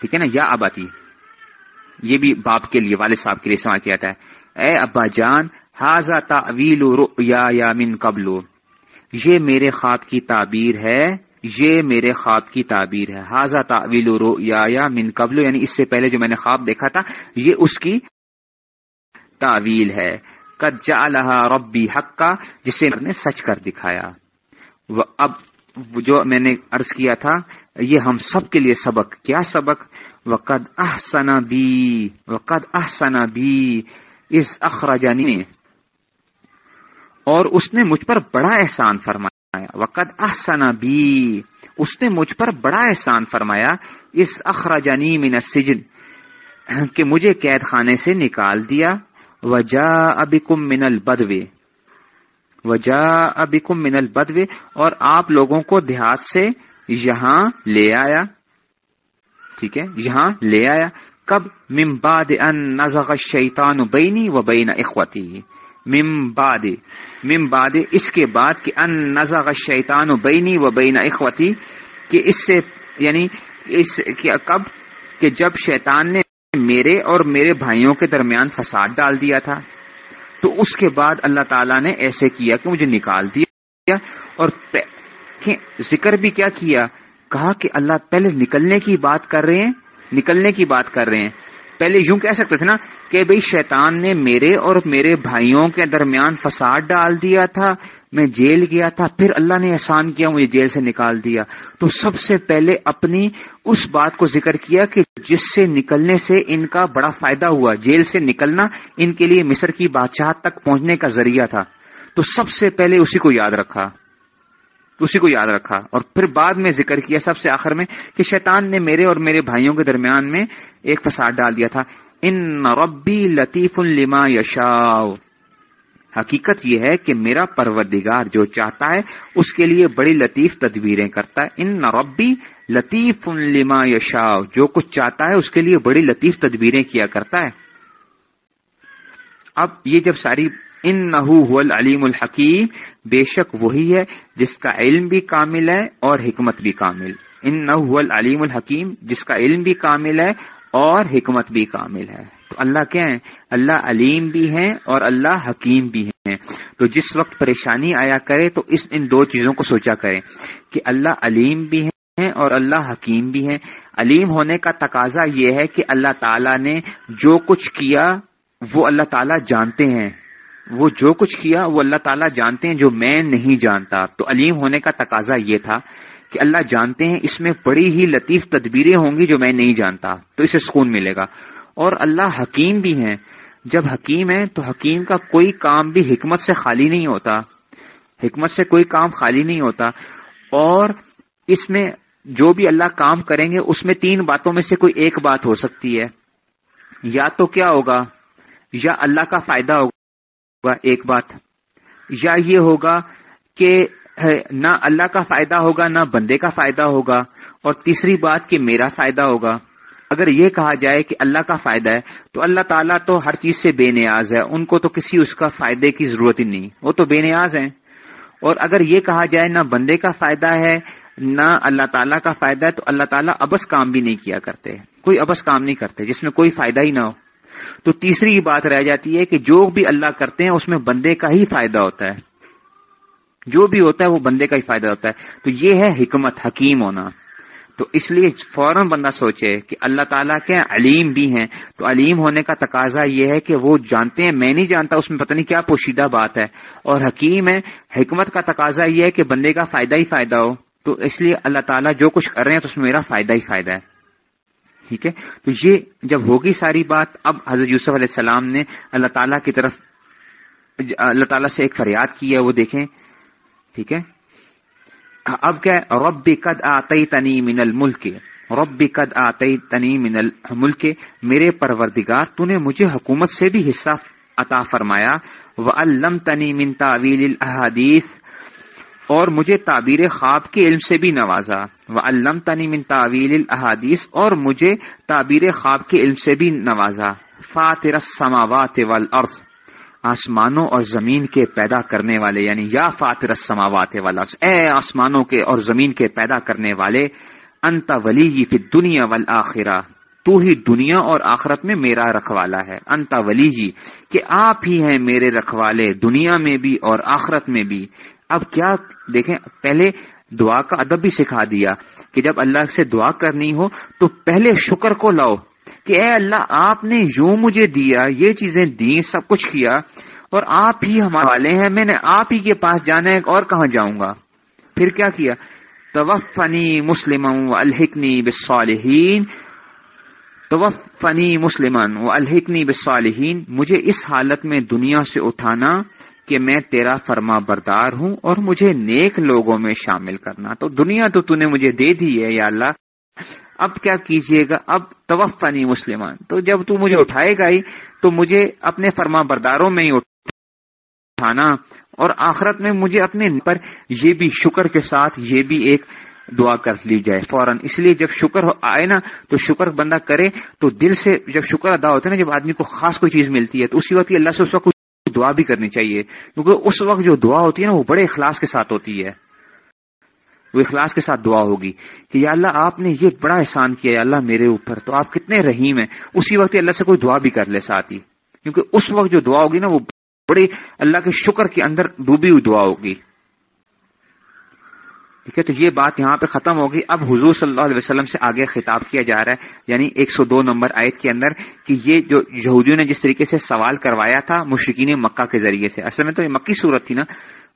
ٹھیک ہے نا، یا اباتی، یہ بھی باپ کے لیے، والد صاحب کے لیے استعمال کیا جاتا ہے۔ اے ابا جان حاضا تعویل یا یا من قبل، یہ میرے خواب کی تعبیر ہے، یہ میرے خواب کی تعبیر ہے۔ حاضا تعویل یا یا من قبل یعنی اس سے پہلے جو میں نے خواب دیکھا تھا، یہ اس کی تعویل ہے۔ قد جعلها ربی حق کا جسے نے سچ کر دکھایا۔ اب جو میں نے عرض کیا تھا، یہ ہم سب کے لیے سبق۔ کیا سبق؟ وقد احسنا بی، وقد احسنا بی اس اخراجانی اور اس نے مجھ پر بڑا احسان فرمایا۔ وقد احسنا بی، اس نے مجھ پر بڑا احسان فرمایا۔ اس اخراجانی من السجن، کہ مجھے قید خانے سے نکال دیا۔ وجا ابکم من البدوے وجا ابکم من البدوے اور آپ لوگوں کو دیہات سے یہاں لے آیا۔ ٹھیک ہے، یہاں لے آیا۔ کب؟ ممباد ان نزغ الشیطان بینی و بین اخوتی۔ ممباد ممباد اس کے بعد کہ ان نزغ الشیطان بینی و بین اخوتی، کہ اس سے یعنی اس کب؟ کہ جب شیطان نے میرے اور میرے بھائیوں کے درمیان فساد ڈال دیا تھا۔ تو اس کے بعد اللہ تعالیٰ نے ایسے کیا کہ مجھے نکال دیا اور ذکر بھی کیا کیا۔ کہا کہ اللہ پہلے نکلنے کی بات کر رہے ہیں، نکلنے کی بات کر رہے ہیں۔ پہلے یوں کہہ سکتے تھے نا کہ بھئی شیطان نے میرے اور میرے بھائیوں کے درمیان فساد ڈال دیا تھا۔ میں جیل گیا تھا، پھر اللہ نے احسان کیا، مجھے جیل سے نکال دیا۔ تو سب سے پہلے اپنی اس بات کو ذکر کیا کہ جس سے نکلنے سے ان کا بڑا فائدہ ہوا۔ جیل سے نکلنا ان کے لیے مصر کی بادشاہ تک پہنچنے کا ذریعہ تھا۔ تو سب سے پہلے اسی کو یاد رکھا۔ اسی کو یاد رکھا۔ اور پھر بعد میں ذکر کیا سب سے آخر میں کہ شیطان نے میرے اور میرے بھائیوں کے درمیان میں ایک فساد ڈال دیا تھا۔ ان ربی لطیف لما یشاؤ حقیقت یہ ہے کہ میرا پروردگار جو چاہتا ہے، اس کے لیے بڑی لطیف تدبیریں کرتا ہے۔ ان ربی لطیف لما یشاؤ جو کچھ چاہتا ہے، اس کے لیے بڑی لطیف تدبیریں کیا کرتا ہے۔ اب یہ جب ساری ان نحو العلیم الحکیم، بے شک وہی ہے جس کا علم بھی کامل ہے اور حکمت بھی کامل۔ ان نحو العلیم الحکیم، جس کا علم بھی کامل ہے اور حکمت بھی کامل ہے۔ تو اللہ کیا ہے اللہ علیم بھی ہیں اور اللہ حکیم بھی ہیں۔ تو جس وقت پریشانی آیا کرے تو اس ان دو چیزوں کو سوچا کرے کہ اللہ علیم بھی ہیں اور اللہ حکیم بھی ہیں۔ علیم ہونے کا تقاضا یہ ہے کہ اللہ تعالیٰ نے جو کچھ کیا وہ اللہ تعالیٰ جانتے ہیں۔ وہ جو کچھ کیا وہ اللہ تعالیٰ جانتے ہیں جو میں نہیں جانتا۔ تو علیم ہونے کا تقاضا یہ تھا کہ اللہ جانتے ہیں، اس میں بڑی ہی لطیف تدبیریں ہوں گی جو میں نہیں جانتا، تو اسے سکون ملے گا۔ اور اللہ حکیم بھی ہیں۔ جب حکیم ہے تو حکیم کا کوئی کام بھی حکمت سے خالی نہیں ہوتا۔ حکمت سے کوئی کام خالی نہیں ہوتا۔ اور اس میں جو بھی اللہ کام کریں گے، اس میں تین باتوں میں سے کوئی ایک بات ہو سکتی ہے۔ یا تو کیا ہوگا؟ یا اللہ کا فائدہ ہوگا، ایک بات۔ یا یہ ہوگا کہ نہ اللہ کا فائدہ ہوگا، نہ بندے کا فائدہ ہوگا، اور تیسری بات کہ میرا فائدہ ہوگا۔ اگر یہ کہا جائے کہ اللہ کا فائدہ ہے، تو اللہ تعالیٰ تو ہر چیز سے بے نیاز ہے، ان کو تو کسی اس کا فائدے کی ضرورت ہی نہیں، وہ تو بے نیاز ہیں۔ اور اگر یہ کہا جائے نہ بندے کا فائدہ ہے، نہ اللہ تعالیٰ کا فائدہ ہے، تو اللہ تعالیٰ ابس کام بھی نہیں کیا کرتے، کوئی ابس کام نہیں کرتے، جس میں کوئی فائدہ ہی نہ ہو۔ تو تیسری بات رہ جاتی ہے کہ جو بھی اللہ کرتے ہیں، اس میں بندے کا ہی فائدہ ہوتا ہے۔ جو بھی ہوتا ہے وہ بندے کا ہی فائدہ ہوتا ہے۔ تو یہ ہے حکمت، حکیم ہونا۔ تو اس لیے فوراً بندہ سوچے کہ اللہ تعالیٰ کے علیم بھی ہیں۔ تو علیم ہونے کا تقاضا یہ ہے کہ وہ جانتے ہیں، میں نہیں جانتا، اس میں پتہ نہیں کیا پوشیدہ بات ہے۔ اور حکیم ہے، حکمت کا تقاضا یہ ہے کہ بندے کا فائدہ ہی فائدہ ہو۔ تو اس لیے اللہ تعالیٰ جو کچھ کر رہے ہیں تو اس میں میرا فائدہ ہی فائدہ ہے۔ ٹھیک ہے؟ تو یہ جب ہوگی ساری بات، اب حضرت یوسف علیہ السلام نے اللہ تعالیٰ کی طرف، اللہ تعالیٰ سے ایک فریاد کی ہے، وہ دیکھیں۔ ٹھیک ہے؟ اب کیا رب قد آتی تنی من الملک، ربی قد آتی تنی من الملک، میرے پروردگار، تو نے مجھے حکومت سے بھی حصہ عطا فرمایا وہ علم تنی من تعویل الحادیث اور مجھے تعبیر خواب کے علم سے بھی نوازا وہ علم تنی من تعویل الحادیث اور مجھے تعبیر خواب کے علم سے بھی نوازا فاتر السماوات والارض آسمانوں اور زمین کے پیدا کرنے والے یعنی یا فاتر السماوات والارض اے آسمانوں کے اور زمین کے پیدا کرنے والے، انت ولی فی دنیا والآخرہ۔ تو ہی دنیا اور آخرت میں میرا رکھوالا ہے۔ انتا ولی جی کہ آپ ہی ہیں میرے رکھوالے، دنیا میں بھی اور آخرت میں بھی۔ اب کیا دیکھیں، پہلے دعا کا ادب بھی سکھا دیا کہ جب اللہ سے دعا کرنی ہو تو پہلے شکر کو لاؤ۔ کہ اے اللہ، آپ نے یوں مجھے دیا، یہ چیزیں دی سب کچھ کیا، اور آپ ہی ہمارے والے ہیں، میں نے آپ ہی کے پاس جانا ہے، اور کہاں جاؤں گا؟ پھر کیا کیا؟ توفنی مسلم الحکنی بالصالحین۔ توفنی مسلمان و الحکنی بالصالحین۔ مجھے اس حالت میں دنیا سے اٹھانا کہ میں تیرا فرما بردار ہوں، اور مجھے نیک لوگوں میں شامل کرنا۔ تو دنیا تو نے مجھے دے دی ہے، یا اللہ۔ اب کیا کیجیے گا؟ اب توفنی مسلمان۔ تو جب تو مجھے اٹھائے گا ہی، تو مجھے اپنے فرما برداروں میں ہی اٹھانا اور آخرت میں مجھے اپنے پر یہ بھی شکر کے ساتھ یہ بھی ایک دعا کر لی جائے۔ فوراً اس لیے جب شکر آئے نا، تو شکر بندہ کرے، تو دل سے جب شکر ادا ہوتا ہے نا، جب آدمی کو خاص کوئی چیز ملتی ہے، تو اسی وقت اللہ سے اس وقت دعا بھی کرنی چاہیے۔ کیونکہ اس وقت جو دعا ہوتی ہے نا، وہ بڑے اخلاص کے ساتھ ہوتی ہے۔ وہ اخلاص کے ساتھ دعا ہوگی کہ یا اللہ آپ نے یہ بڑا احسان کیا ہے اللہ میرے اوپر، تو آپ کتنے رحیم ہیں۔ اسی وقت اللہ سے کوئی دعا بھی کر لے ساتھ ہی کیونکہ اس وقت جو دعا ہوگی نا وہ بڑی اللہ کے شکر کے اندر ڈوبی ہوئی دعا ہوگی۔ ٹھیک ہے، تو یہ بات یہاں پہ ختم ہوگی۔ اب حضور صلی اللہ علیہ وسلم سے آگے خطاب کیا جا رہا ہے یعنی ایک سو دو نمبر آیت کے اندر کہ یہ جو یہودیوں نے جس طریقے سے سوال کروایا تھا مشرقین مکہ کے ذریعے سے، اصل میں تو یہ مکی صورت تھی نا۔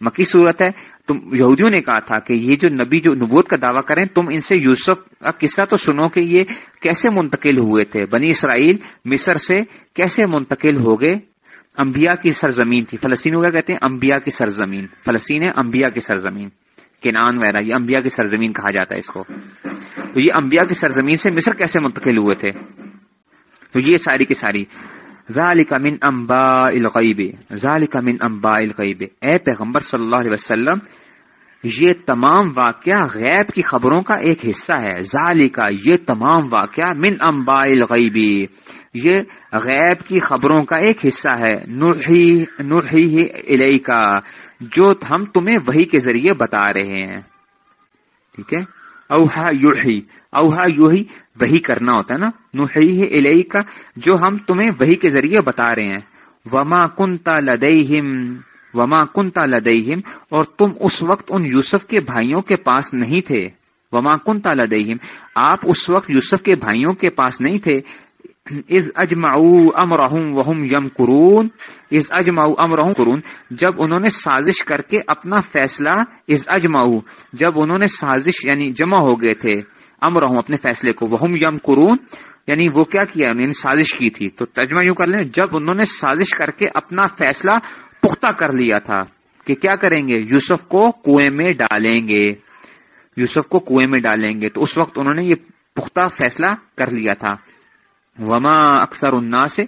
مکی صورت ہے۔ تم یہودیوں نے کہا تھا کہ یہ جو نبی جو نبوت کا دعویٰ کریں، تم ان سے یوسف کا قصہ تو سنو کہ یہ کیسے منتقل ہوئے تھے۔ بنی اسرائیل مصر سے کیسے منتقل ہو گئے؟ انبیاء کی سرزمین تھی۔ فلسطین کیا کہتے ہیں؟ انبیاء کی سرزمین۔ فلسطین ہے انبیاء کی سرزمین۔ کینان وغیرہ، یہ انبیاء کی سرزمین کہا جاتا ہے اس کو۔ تو یہ انبیاء کی سرزمین سے مصر کیسے منتقل ہوئے تھے؟ تو یہ ساری کی ساری۔ ذالک من انباء الغیب ذالک من انباء الغیب اے پیغمبر صلی اللہ علیہ وسلم، یہ تمام واقعہ غیب کی خبروں کا ایک حصہ ہے۔ ذالکا یہ تمام واقعہ من انباء الغیب یہ غیب کی خبروں کا ایک حصہ ہے۔ نرحی الی کا جو ہم تمہیں وہی کے ذریعے بتا رہے ہیں۔ ٹھیک ہے؟ اوہا یوہی اوہا یوہی وہی کرنا ہوتا ہے نا۔ نوحی الہی کا جو ہم تمہیں وہی کے ذریعے بتا رہے ہیں۔ وما کنتا لدیہم، وما کنتا لدیہم، اور تم اس وقت ان یوسف کے بھائیوں کے پاس نہیں تھے۔ وما کنتا لدیہم، آپ اس وقت یوسف کے بھائیوں کے پاس نہیں تھے۔ از اجماؤ امرحم وہم یم قرون از اجماؤ امرحم قرون جب انہوں نے سازش کر کے اپنا فیصلہ از اجماؤ جب انہوں نے سازش یعنی جمع ہو گئے تھے امرحم اپنے فیصلے کو، وہم یم قرون یعنی وہ کیا کیا انہوں نے؟ یعنی سازش کی تھی۔ تو ترجمہ یوں کر لیں، جب انہوں نے سازش کر کے اپنا فیصلہ پختہ کر لیا تھا کہ کیا کریں گے؟ یوسف کو کنویں میں ڈالیں گے۔ یوسف کو کنویں میں ڈالیں گے۔ تو اس وقت انہوں نے یہ پختہ فیصلہ کر لیا تھا۔ وما اکثر الناس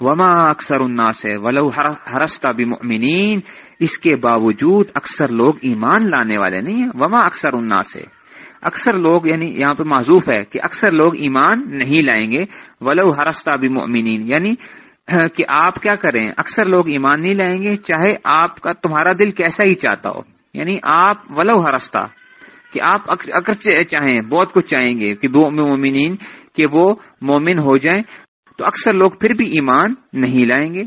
وما اکثر الناس ولو ہرستا بمؤمنین اس کے باوجود اکثر لوگ ایمان لانے والے نہیں ہیں۔ وما اکثر الناس اکثر لوگ یعنی یہاں پہ معذوف ہے کہ اکثر لوگ ایمان نہیں لائیں گے۔ ولو ہرستا بمؤمنین یعنی کہ آپ کیا کریں؟ اکثر لوگ ایمان نہیں لائیں گے، چاہے آپ کا تمہارا دل کیسا ہی چاہتا ہو۔ یعنی آپ ولو ہرستا کہ آپ اگر چاہیں، بہت کچھ چاہیں گے کہ مومنین کہ وہ مومن ہو جائیں تو اکثر لوگ پھر بھی ایمان نہیں لائیں گے۔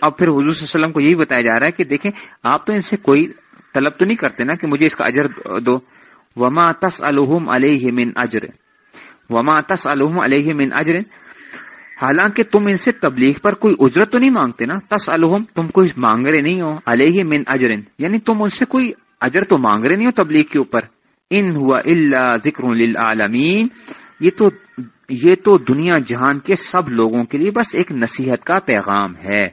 اب پھر حضور صلی اللہ علیہ وسلم کو یہی بتایا جا رہا ہے کہ دیکھیں، آپ تو ان سے کوئی طلب تو نہیں کرتے نا کہ مجھے اس کا اجر دو۔ وما تس الحم علیہ من اجر وما تس الحم علیہ من اجر حالانکہ تم ان سے تبلیغ پر کوئی اجرت تو نہیں مانگتے نا۔ تس الحم تم کوئی مانگ رہے نہیں ہو۔ علیہ من اجرن یعنی تم ان سے کوئی اجر تو مانگ رہے نہیں ہو تبلیغ کے اوپر۔ ان ہوا اللہ ذکر للعالمین، یہ تو یہ تو دنیا جہان کے سب لوگوں کے لیے بس ایک نصیحت کا پیغام ہے۔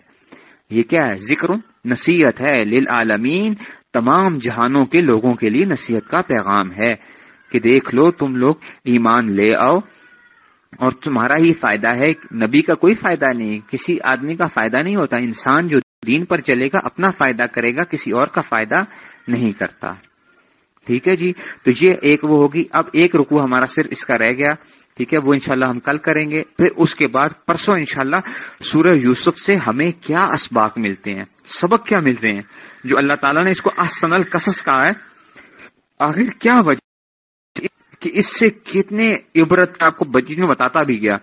یہ کیا ہے؟ ذکر، نصیحت ہے للعالمین، تمام جہانوں کے لوگوں کے لیے نصیحت کا پیغام ہے کہ دیکھ لو تم لوگ ایمان لے آؤ۔ اور تمہارا ہی فائدہ ہے، نبی کا کوئی فائدہ نہیں، کسی آدمی کا فائدہ نہیں ہوتا۔ انسان جو دین پر چلے گا، اپنا فائدہ کرے گا، کسی اور کا فائدہ نہیں کرتا۔ ٹھیک ہے جی؟ تو یہ ایک وہ ہوگی۔ اب ایک رکو ہمارا صرف اس کا رہ گیا، ٹھیک ہے؟ وہ انشاءاللہ ہم کل کریں گے۔ پھر اس کے بعد پرسوں انشاءاللہ سورہ یوسف سے ہمیں کیا اسباق ملتے ہیں؟ سبق کیا مل رہے ہیں؟ جو اللہ تعالیٰ نے اس کو آسن القصص کہا ہے۔ آخر کیا وجہ کہ اس سے کتنے عبرت آپ کو بچی میں بتاتا بھی گیا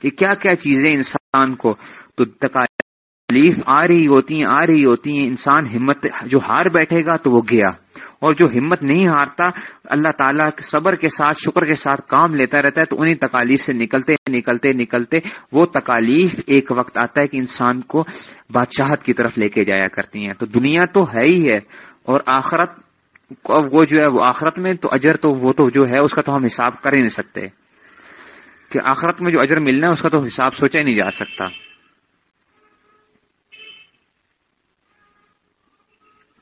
کہ کیا کیا چیزیں انسان کو تو تکالیف آ رہی ہوتی ہیں، آ رہی ہوتی ہیں۔ انسان ہمت جو ہار بیٹھے گا تو وہ گیا۔ اور جو ہمت نہیں ہارتا، اللہ تعالیٰ صبر کے ساتھ، شکر کے ساتھ کام لیتا رہتا ہے، تو انہیں تکالیف سے نکلتے نکلتے نکلتے، وہ تکالیف ایک وقت آتا ہے کہ انسان کو بادشاہت کی طرف لے کے جایا کرتی ہیں۔ تو دنیا تو ہے ہی ہے اور آخرت وہ جو ہے، وہ آخرت میں تو اجر تو وہ تو جو ہے، اس کا تو ہم حساب کر ہی نہیں سکتے۔ کہ آخرت میں جو اجر ملنا ہے، اس کا تو حساب سوچا ہی نہیں جا سکتا۔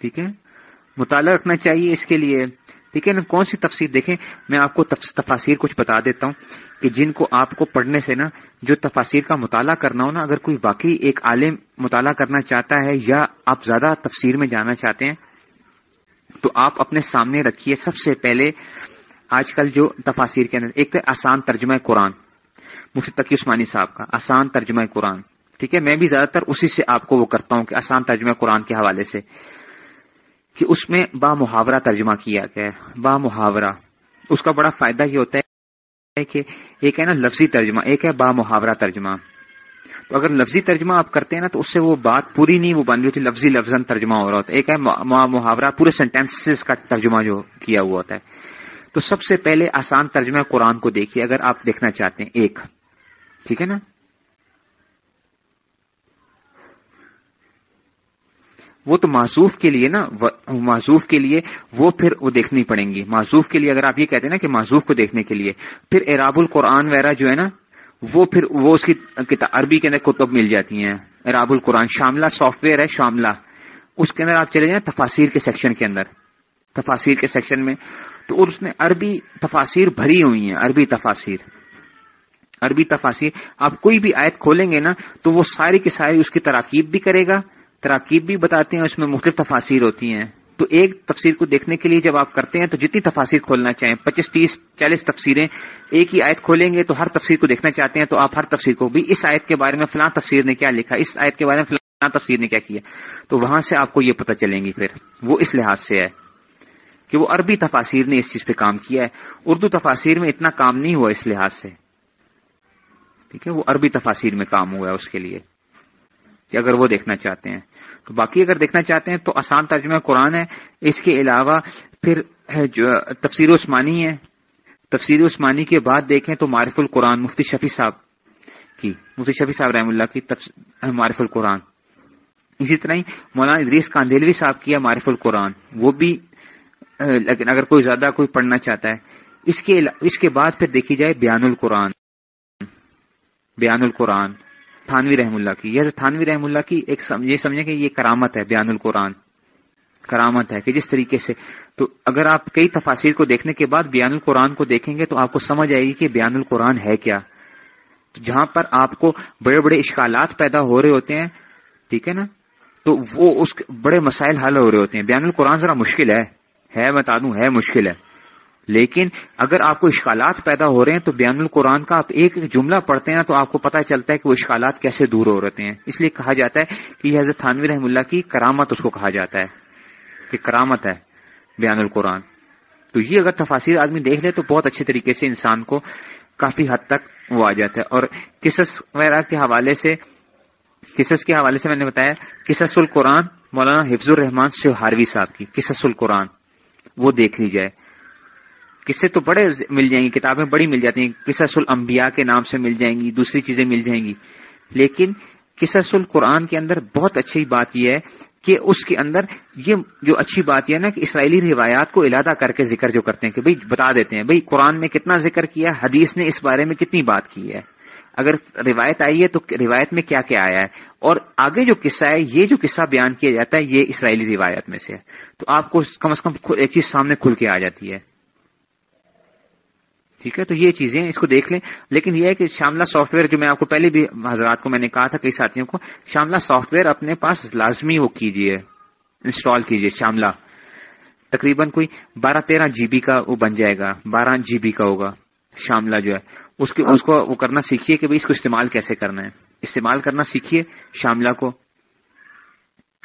ٹھیک ہے؟ مطالعہ رکھنا چاہیے اس کے لیے۔ ٹھیک ہے نا کون سی تفسیر دیکھیں؟ میں آپ کو تفاصیر کچھ بتا دیتا ہوں کہ جن کو آپ کو پڑھنے سے نا، جو تفاصیر کا مطالعہ کرنا ہو نا، اگر کوئی واقعی ایک عالم مطالعہ کرنا چاہتا ہے یا آپ زیادہ تفسیر میں جانا چاہتے ہیں، تو آپ اپنے سامنے رکھیے سب سے پہلے آج کل جو تفاصیر کے اندر، ایک تو آسان ترجمہ قرآن، مفتی تقی عثمانی صاحب کا آسان ترجمہ قرآن۔ ٹھیک ہے؟ میں بھی زیادہ تر اسی سے آپ کو وہ کرتا ہوں کہ آسان ترجمہ قرآن کے حوالے سے۔ کہ اس میں با محاورہ ترجمہ کیا گیا ہے، با محاورہ۔ اس کا بڑا فائدہ یہ ہوتا ہے کہ ایک ہے نا لفظی ترجمہ، ایک ہے با محاورہ ترجمہ۔ تو اگر لفظی ترجمہ آپ کرتے ہیں نا تو اس سے وہ بات پوری نہیں، وہ بن رہی ہوتی لفظی لفظ ترجمہ ہو رہا ہوتا ہے۔ ایک ہے محاورہ، پورے سینٹینس کا ترجمہ جو کیا ہوا ہوتا ہے۔ تو سب سے پہلے آسان ترجمہ قرآن کو دیکھیے، اگر آپ دیکھنا چاہتے ہیں، ایک۔ ٹھیک ہے نا؟ وہ تو معذوف کے لیے نا معذوف کے لیے وہ پھر وہ دیکھنی پڑیں گی۔ معذوف کے لیے اگر آپ یہ کہتے ہیں نا کہ معذوف کو دیکھنے کے لیے، پھر اراب القرآن وغیرہ جو ہے نا، وہ پھر وہ اس کی عربی کے اندر کتب مل جاتی ہیں۔ اراب القرآن، شاملہ سافٹ ویئر ہے شاملہ۔ اس کے اندر آپ چلے جائیں تفاصیر کے سیکشن کے اندر۔ تفاصیر کے سیکشن میں تو اس میں عربی تفاصیر بھری ہوئی ہیں، عربی تفاصیر عربی تفاصیر آپ کوئی بھی آیت کھولیں گے نا تو وہ ساری کی ساری اس کی تراکیب بھی کرے گا۔ تراکیب بھی بتاتے ہیں، اس میں مختلف تفاصیر ہوتی ہیں۔ تو ایک تفسیر کو دیکھنے کے لیے جب آپ کرتے ہیں، تو جتنی تفاصیر کھولنا چاہیں، پچیس، تیس، چالیس تفسیریں ایک ہی آیت کھولیں گے تو ہر تفسیر کو دیکھنا چاہتے ہیں، تو آپ ہر تفسیر کو بھی اس آیت کے بارے میں فلاں تفسیر نے کیا لکھا، اس آیت کے بارے میں فلاں تفسیر نے کیا کیا۔ تو وہاں سے آپ کو یہ پتہ چلیں گی پھر، وہ اس لحاظ سے ہے کہ وہ عربی تفاصیر نے اس چیز پہ کام کیا ہے۔ اردو تفاصیر میں اتنا کام نہیں ہوا اس لحاظ سے۔ ٹھیک ہے، وہ عربی تفاصیر میں کام ہوا ہے اس کے لیے کہ اگر وہ دیکھنا چاہتے ہیں۔ تو باقی اگر دیکھنا چاہتے ہیں تو آسان ترجمہ قرآن ہے۔ اس کے علاوہ پھر جو تفسیر عثمانی ہے۔ تفسیر عثمانی کے بعد دیکھیں تو معرف القرآن مفتی شفیع صاحب کی، مفتی شفیع صاحب رحم اللہ کی معرف القرآن۔ اسی طرح ہی مولانا ادریس کاندیلوی صاحب کی ہے معرف القرآن۔ وہ بھی لیکن اگر کوئی زیادہ کوئی پڑھنا چاہتا ہے۔ اس کے اس کے بعد پھر دیکھی جائے بیان القرآن۔ بیان القرآن۔ تھانوی رحم اللہ کی۔ یہ تھانوی رحم اللہ کی ایک یہ سمجھیں کہ یہ کرامت ہے، بیان القرآن۔ کرامت ہے کہ جس طریقے سے، تو اگر آپ کئی تفاصیر کو دیکھنے کے بعد بیان القرآن کو دیکھیں گے تو آپ کو سمجھ آئے گی کہ بیان القرآن ہے کیا۔ تو جہاں پر آپ کو بڑے بڑے اشکالات پیدا ہو رہے ہوتے ہیں، ٹھیک ہے نا؟ تو وہ اس بڑے مسائل حل ہو رہے ہوتے ہیں۔ بیان القرآن ذرا مشکل ہے۔ ہے، بتا دوں، ہے مشکل ہے۔ لیکن اگر آپ کو اشکالات پیدا ہو رہے ہیں تو بیان القرآن کا آپ ایک جملہ پڑھتے ہیں تو آپ کو پتا چلتا ہے کہ وہ اشکالات کیسے دور ہو رہتے ہیں۔ اس لیے کہا جاتا ہے کہ یہ حضرت تھانوی رحم اللہ کی کرامت اس کو کہا جاتا ہے کہ کرامت ہے بیان القرآن۔ تو یہ اگر تفاصیر آدمی دیکھ لے تو بہت اچھے طریقے سے انسان کو کافی حد تک وہ آ جاتا ہے۔ اور قصص وغیرہ کے حوالے سے قصص کے حوالے سے میں نے بتایا، قصص القرآن مولانا حفظ الرحمان شہاروی صاحب کی، قصص القرآن، وہ دیکھ لی جائے۔ قصے تو بڑے مل جائیں گی کتابیں بڑی مل جاتی ہیں، قصص الانبیاء کے نام سے مل جائیں گی، دوسری چیزیں مل جائیں گی۔ لیکن قصص القرآن کے اندر بہت اچھی بات یہ ہے کہ اس کے اندر یہ جو اچھی بات یہ ہے نا کہ اسرائیلی روایات کو علادہ کر کے ذکر جو کرتے ہیں کہ بھئی بتا دیتے ہیں، بھئی قرآن نے کتنا ذکر کیا، حدیث نے اس بارے میں کتنی بات کی ہے۔ اگر روایت آئی ہے تو روایت میں کیا کیا آیا ہے؟ اور آگے جو قصہ ہے، یہ جو قصہ بیان کیا جاتا ہے، یہ اسرائیلی روایت میں سے ہے۔ تو آپ کو کم از کم ایک چیز سامنے کھل کے آ جاتی ہے۔ ٹھیک ہے؟ تو یہ چیزیں اس کو دیکھ لیں۔ لیکن یہ ہے کہ شاملہ سافٹ ویئر جو میں آپ کو پہلے بھی حضرات کو میں نے کہا تھا، کئی ساتھیوں کو، شاملہ سافٹ ویئر اپنے پاس لازمی وہ کیجیے انسٹال کیجیے شاملہ۔ تقریباً کوئی بارہ تیرہ جی بی کا وہ بن جائے گا، بارہ جی بی کا ہوگا شاملہ جو ہے۔ اس کے، اس کو وہ کرنا سیکھیے کہ بھائی اس کو استعمال کیسے کرنا ہے۔ استعمال کرنا سیکھیے شاملہ کو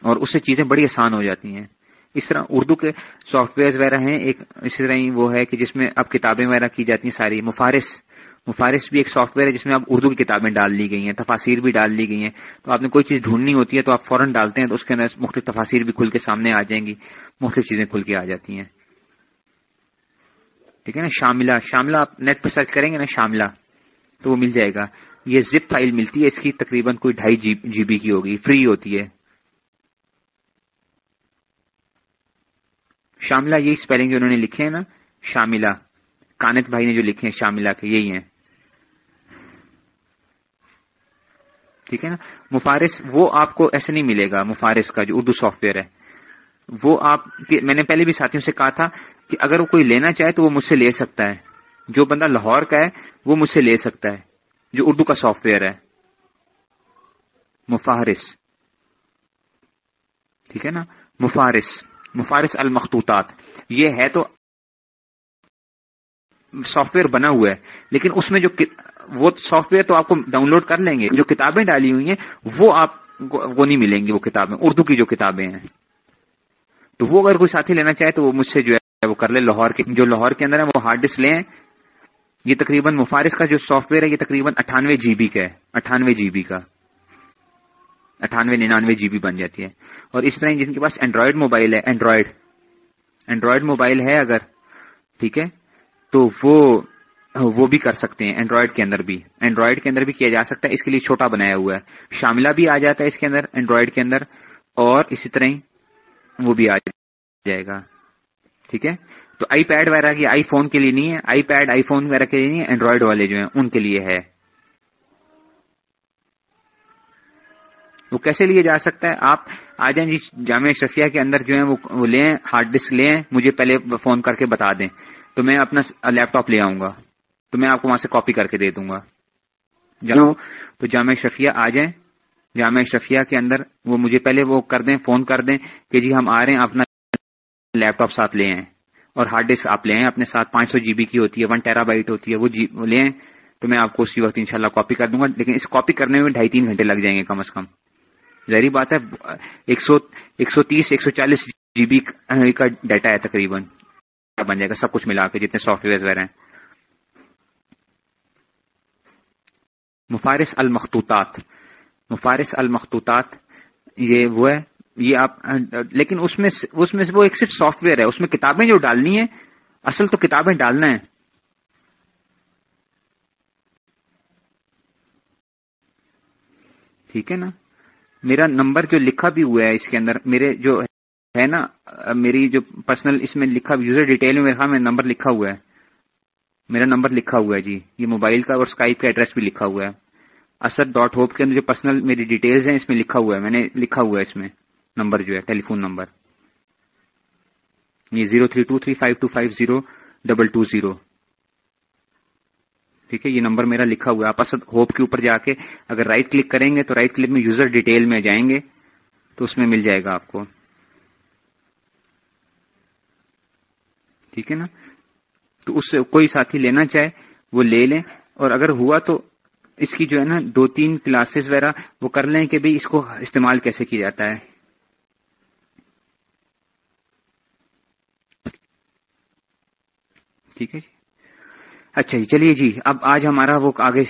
اور اس سے چیزیں بڑی آسان ہو جاتی ہیں۔ اس طرح اردو کے سافٹ ویئر وغیرہ ہیں، ایک اسی طرح ہی وہ ہے کہ جس میں اب کتابیں وغیرہ کی جاتی ہیں، ساری مفارس۔ مفارس بھی ایک سافٹ ویئر ہے، جس میں اب اردو کی کتابیں ڈال دی گئی ہیں تفاصیر بھی ڈال دی گئی ہیں۔ تو آپ نے کوئی چیز ڈھونڈنی ہوتی ہے تو آپ فوراً ڈالتے ہیں تو اس کے اندر مختلف تفاصیر بھی کھل کے سامنے آ جائیں گی، مختلف چیزیں کھل کے آ جاتی ہیں۔ ٹھیک ہے نا؟ شاملہ شاملہ آپ نیٹ پہ سرچ کریں گے نا، شاملہ، تو وہ مل جائے گا۔ یہ زپ فائل ملتی ہے، اس کی تقریباً کوئی ڈھائی جی بی کی ہوگی فری ہوتی ہے۔ شاملہ یہی اسپیلنگ جو انہوں نے لکھے ہیں نا، شاملہ۔ کانت بھائی نے جو لکھے ہیں، شاملہ کے، یہی ہیں۔ ٹھیک ہے نا؟ مفارس، وہ آپ کو ایسے نہیں ملے گا، مفارس کا جو اردو سافٹ ویئر ہے۔ وہ آپ میں نے پہلے بھی ساتھیوں سے کہا تھا کہ اگر وہ کوئی لینا چاہے تو وہ مجھ سے لے سکتا ہے۔ جو بندہ لاہور کا ہے، وہ مجھ سے لے سکتا ہے، جو اردو کا سافٹ ویئر ہے۔ مفارس۔ ٹھیک ہے نا؟ مفارس۔ مفارس المختوطات یہ ہے تو سافٹ ویئر بنا ہوا ہے، لیکن اس میں جو وہ سافٹ ویئر تو آپ کو ڈاؤن لوڈ کر لیں گے، جو کتابیں ڈالی ہوئی ہیں، وہ آپ وہ نہیں ملیں گی، وہ کتابیں، اردو کی جو کتابیں ہیں۔ تو وہ اگر کوئی ساتھی لینا چاہے تو وہ مجھ سے جو ہے وہ کر لے، لاہور کے جو لاہور کے اندر ہے وہ ہارڈ ڈسک لیں یہ تقریباً مفارس کا جو سافٹ ویئر ہے، یہ تقریباً اٹھانوے جی بی کا ہے۔ اٹھانوے جی بی کا۔ اٹھانوے ننانوے جی بی بن جاتی ہے۔ اور اس طرح جن کے پاس اینڈرائڈ موبائل ہے اینڈرائڈ اینڈرائڈ موبائل ہے اگر، ٹھیک ہے، تو وہ وہ بھی کر سکتے ہیں اینڈرائڈ کے اندر بھی۔ اینڈرائڈ کے اندر بھی کیا جا سکتا ہے، اس کے لیے چھوٹا بنایا ہوا ہے۔ شاملہ بھی آ جاتا ہے اس کے اندر اینڈرائڈ کے اندر، اور اسی طرح وہ بھی آ جائے گا۔ ٹھیک ہے؟ تو آئی پیڈ وغیرہ کی آئی فون کے لیے نہیں ہے۔ آئی پیڈ آئی فون وغیرہ کے لیے نہیں ہے اینڈرائڈ والے جو ہیں، ان کے لیے ہے۔ وہ کیسے لیے جا سکتا ہے؟ آپ آ جائیں جی جامعہ شفیہ کے اندر جو ہے وہ لیں ہارڈ ڈسک لیں مجھے پہلے فون کر کے بتا دیں۔ تو میں اپنا لیپ ٹاپ لے آؤں گا۔ تو میں آپ کو وہاں سے کاپی کر کے دے دوں گا۔ جانو تو جامعہ شفیہ آ جائیں۔ جامعہ شفیہ کے اندر وہ مجھے پہلے وہ کر دیں فون کر دیں کہ جی ہم آ رہے ہیں اپنا لیپ ٹاپ ساتھ لے آئیں۔ اور ہارڈ ڈسک آپ لے آئیں اپنے ساتھ پانچ سو جی بی کی ہوتی ہے ون ٹیرا بائٹ ہوتی ہے وہ جی لے آئیں۔ تو میں آپ کو اسی وقت انشاءاللہ کاپی کر دوں گا۔ لیکن اس کاپی کرنے میں ڈھائی تین گھنٹے لگ جائیں گے کم از کم۔ ظاہری بات ہے، ایک سو ایک سو تیس، ایک سو چالیس جی بی کا ڈیٹا ہے تقریباً۔ بن جائے گا، سب کچھ ملا کے، جتنے سافٹ ویئر وغیرہ ہیں۔ مفارس المختوطات مفارس المختوطات یہ وہ ہے، یہ آپ، لیکن اس میں اس میں وہ ایک صرف سافٹ ویئر ہے، اس میں کتابیں جو ڈالنی ہیں، اصل تو کتابیں ڈالنا ہے ٹھیک ہے نا؟ میرا نمبر جو لکھا بھی ہوا ہے اس کے اندر، میرے جو ہے نا، میری جو پرسنل اس میں لکھا یوزر ڈیٹیل میں میرا نمبر لکھا ہوا ہے۔ میرا نمبر لکھا ہوا ہے جی یہ موبائل کا اور اسکائپ کا ایڈریس بھی لکھا ہوا ہے۔ اسد ڈاٹ ہوپ کے اندر جو پرسنل میری ڈیٹیلز ہیں، اس میں لکھا ہوا ہے۔ میں نے لکھا ہوا ہے اس میں نمبر جو ہے ٹیلی فون نمبر۔ یہ zero three two three five two five zero double two zero ٹھیک ہے، یہ نمبر میرا لکھا ہوا ہے۔ آپ اسد ہوپ کے اوپر جا کے اگر رائٹ کلک کریں گے تو رائٹ کلک میں یوزر ڈیٹیل میں جائیں گے، تو اس میں مل جائے گا آپ کو۔ ٹھیک ہے نا؟ تو اس سے کوئی ساتھی لینا چاہے، وہ لے لیں۔ اور اگر ہوا تو اس کی جو ہے نا دو تین کلاسز وغیرہ، وہ کر لیں کہ بھائی اس کو استعمال کیسے کیا جاتا ہے۔ ٹھیک ہے جی؟ اچھا جی چلیے جی اب آج ہمارا وہ آگے